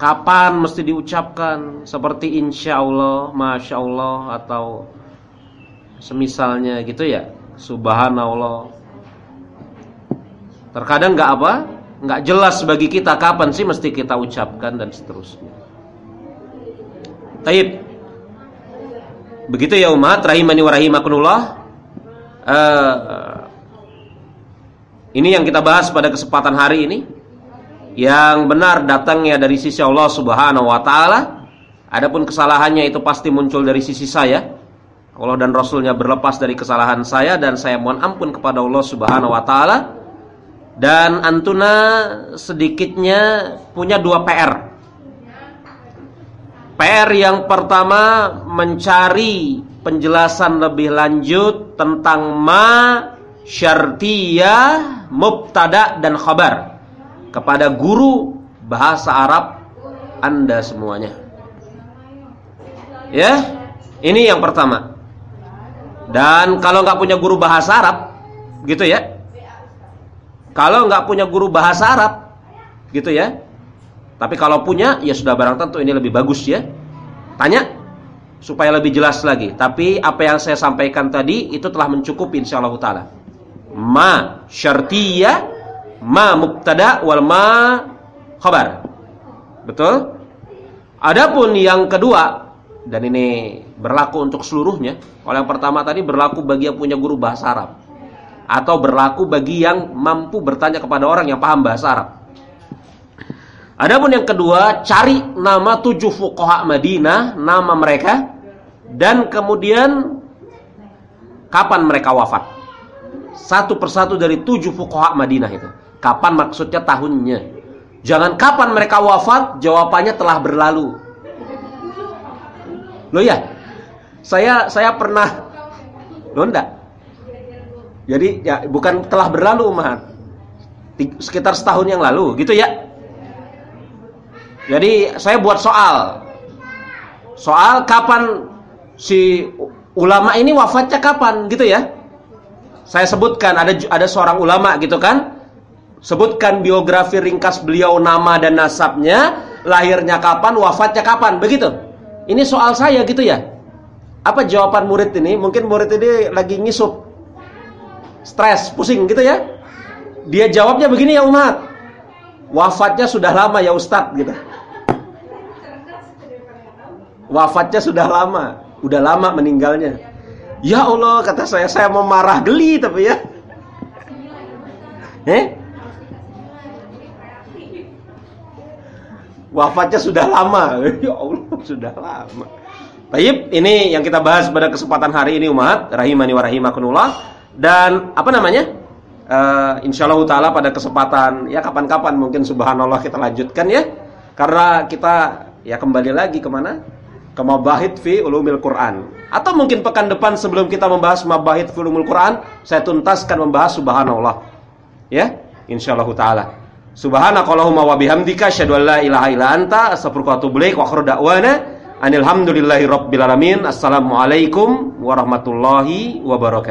[SPEAKER 1] kapan mesti diucapkan seperti insya Allah, masya Allah atau semisalnya gitu ya. Subhanallah. Terkadang nggak apa? nggak jelas bagi kita kapan sih mesti kita ucapkan dan seterusnya. Taib. Begitu ya umat rahimani wa rahimakumullah. Uh, ini yang kita bahas pada kesempatan hari ini. Yang benar datangnya dari sisi Allah Subhanahu wa taala. Adapun kesalahannya itu pasti muncul dari sisi saya. Allah dan Rasulnya berlepas dari kesalahan saya dan saya mohon ampun kepada Allah Subhanahu wa taala. Dan antuna sedikitnya punya dua PR. PR yang pertama mencari penjelasan lebih lanjut tentang ma syartiyah mubtada dan khabar kepada guru bahasa Arab Anda semuanya. Ya, ini yang pertama. Dan kalau nggak punya guru bahasa Arab, gitu ya. Kalau nggak punya guru bahasa Arab, gitu ya, tapi kalau punya, ya sudah barang tentu ini lebih bagus ya. Tanya supaya lebih jelas lagi. Tapi apa yang saya sampaikan tadi itu telah mencukupi insyaallah taala. Ma syartiyah, ma mubtada wal ma khabar. Betul? Adapun yang kedua dan ini berlaku untuk seluruhnya. Kalau yang pertama tadi berlaku bagi yang punya guru bahasa Arab atau berlaku bagi yang mampu bertanya kepada orang yang paham bahasa Arab. Adapun yang kedua, cari nama tujuh fuqaha Madinah, nama mereka dan kemudian kapan mereka wafat. Satu persatu dari tujuh fuqaha Madinah itu. Kapan maksudnya tahunnya. Jangan kapan mereka wafat, jawabannya telah berlalu. Loh ya, saya saya pernah, loh enggak? Jadi ya bukan telah berlalu umat. Sekitar setahun yang lalu gitu ya. Jadi saya buat soal. Soal kapan si ulama ini wafatnya kapan gitu ya. Saya sebutkan ada ada seorang ulama gitu kan. Sebutkan biografi ringkas beliau nama dan nasabnya, lahirnya kapan, wafatnya kapan, begitu. Ini soal saya gitu ya. Apa jawaban murid ini? Mungkin murid ini lagi ngisup. Stres, pusing gitu ya. Dia jawabnya begini ya umat. Wafatnya sudah lama ya Ustadz gitu. Wafatnya sudah lama, udah lama meninggalnya. Ya Allah, kata saya, saya mau marah geli tapi ya. Eh? Wafatnya sudah lama. Ya Allah, sudah lama. Baik, ini yang kita bahas pada kesempatan hari ini umat rahimani wa rahimakumullah dan apa namanya? Uh, insyaallah taala pada kesempatan ya kapan-kapan mungkin subhanallah kita lanjutkan ya. Karena kita ya kembali lagi ke mana? Ke mabahid fi ulumil Quran. Atau mungkin pekan depan sebelum kita membahas mabahid fi ulumil Quran, saya tuntaskan membahas subhanallah. Ya, insyaallah taala. Subhanakallahumma wa bihamdika asyhadu an la ilaha illa anta astaghfiruka wa atubu ilaik wa akhiru da'wana anilhamdulillahi rabbil alamin. Assalamualaikum warahmatullahi wabarakatuh.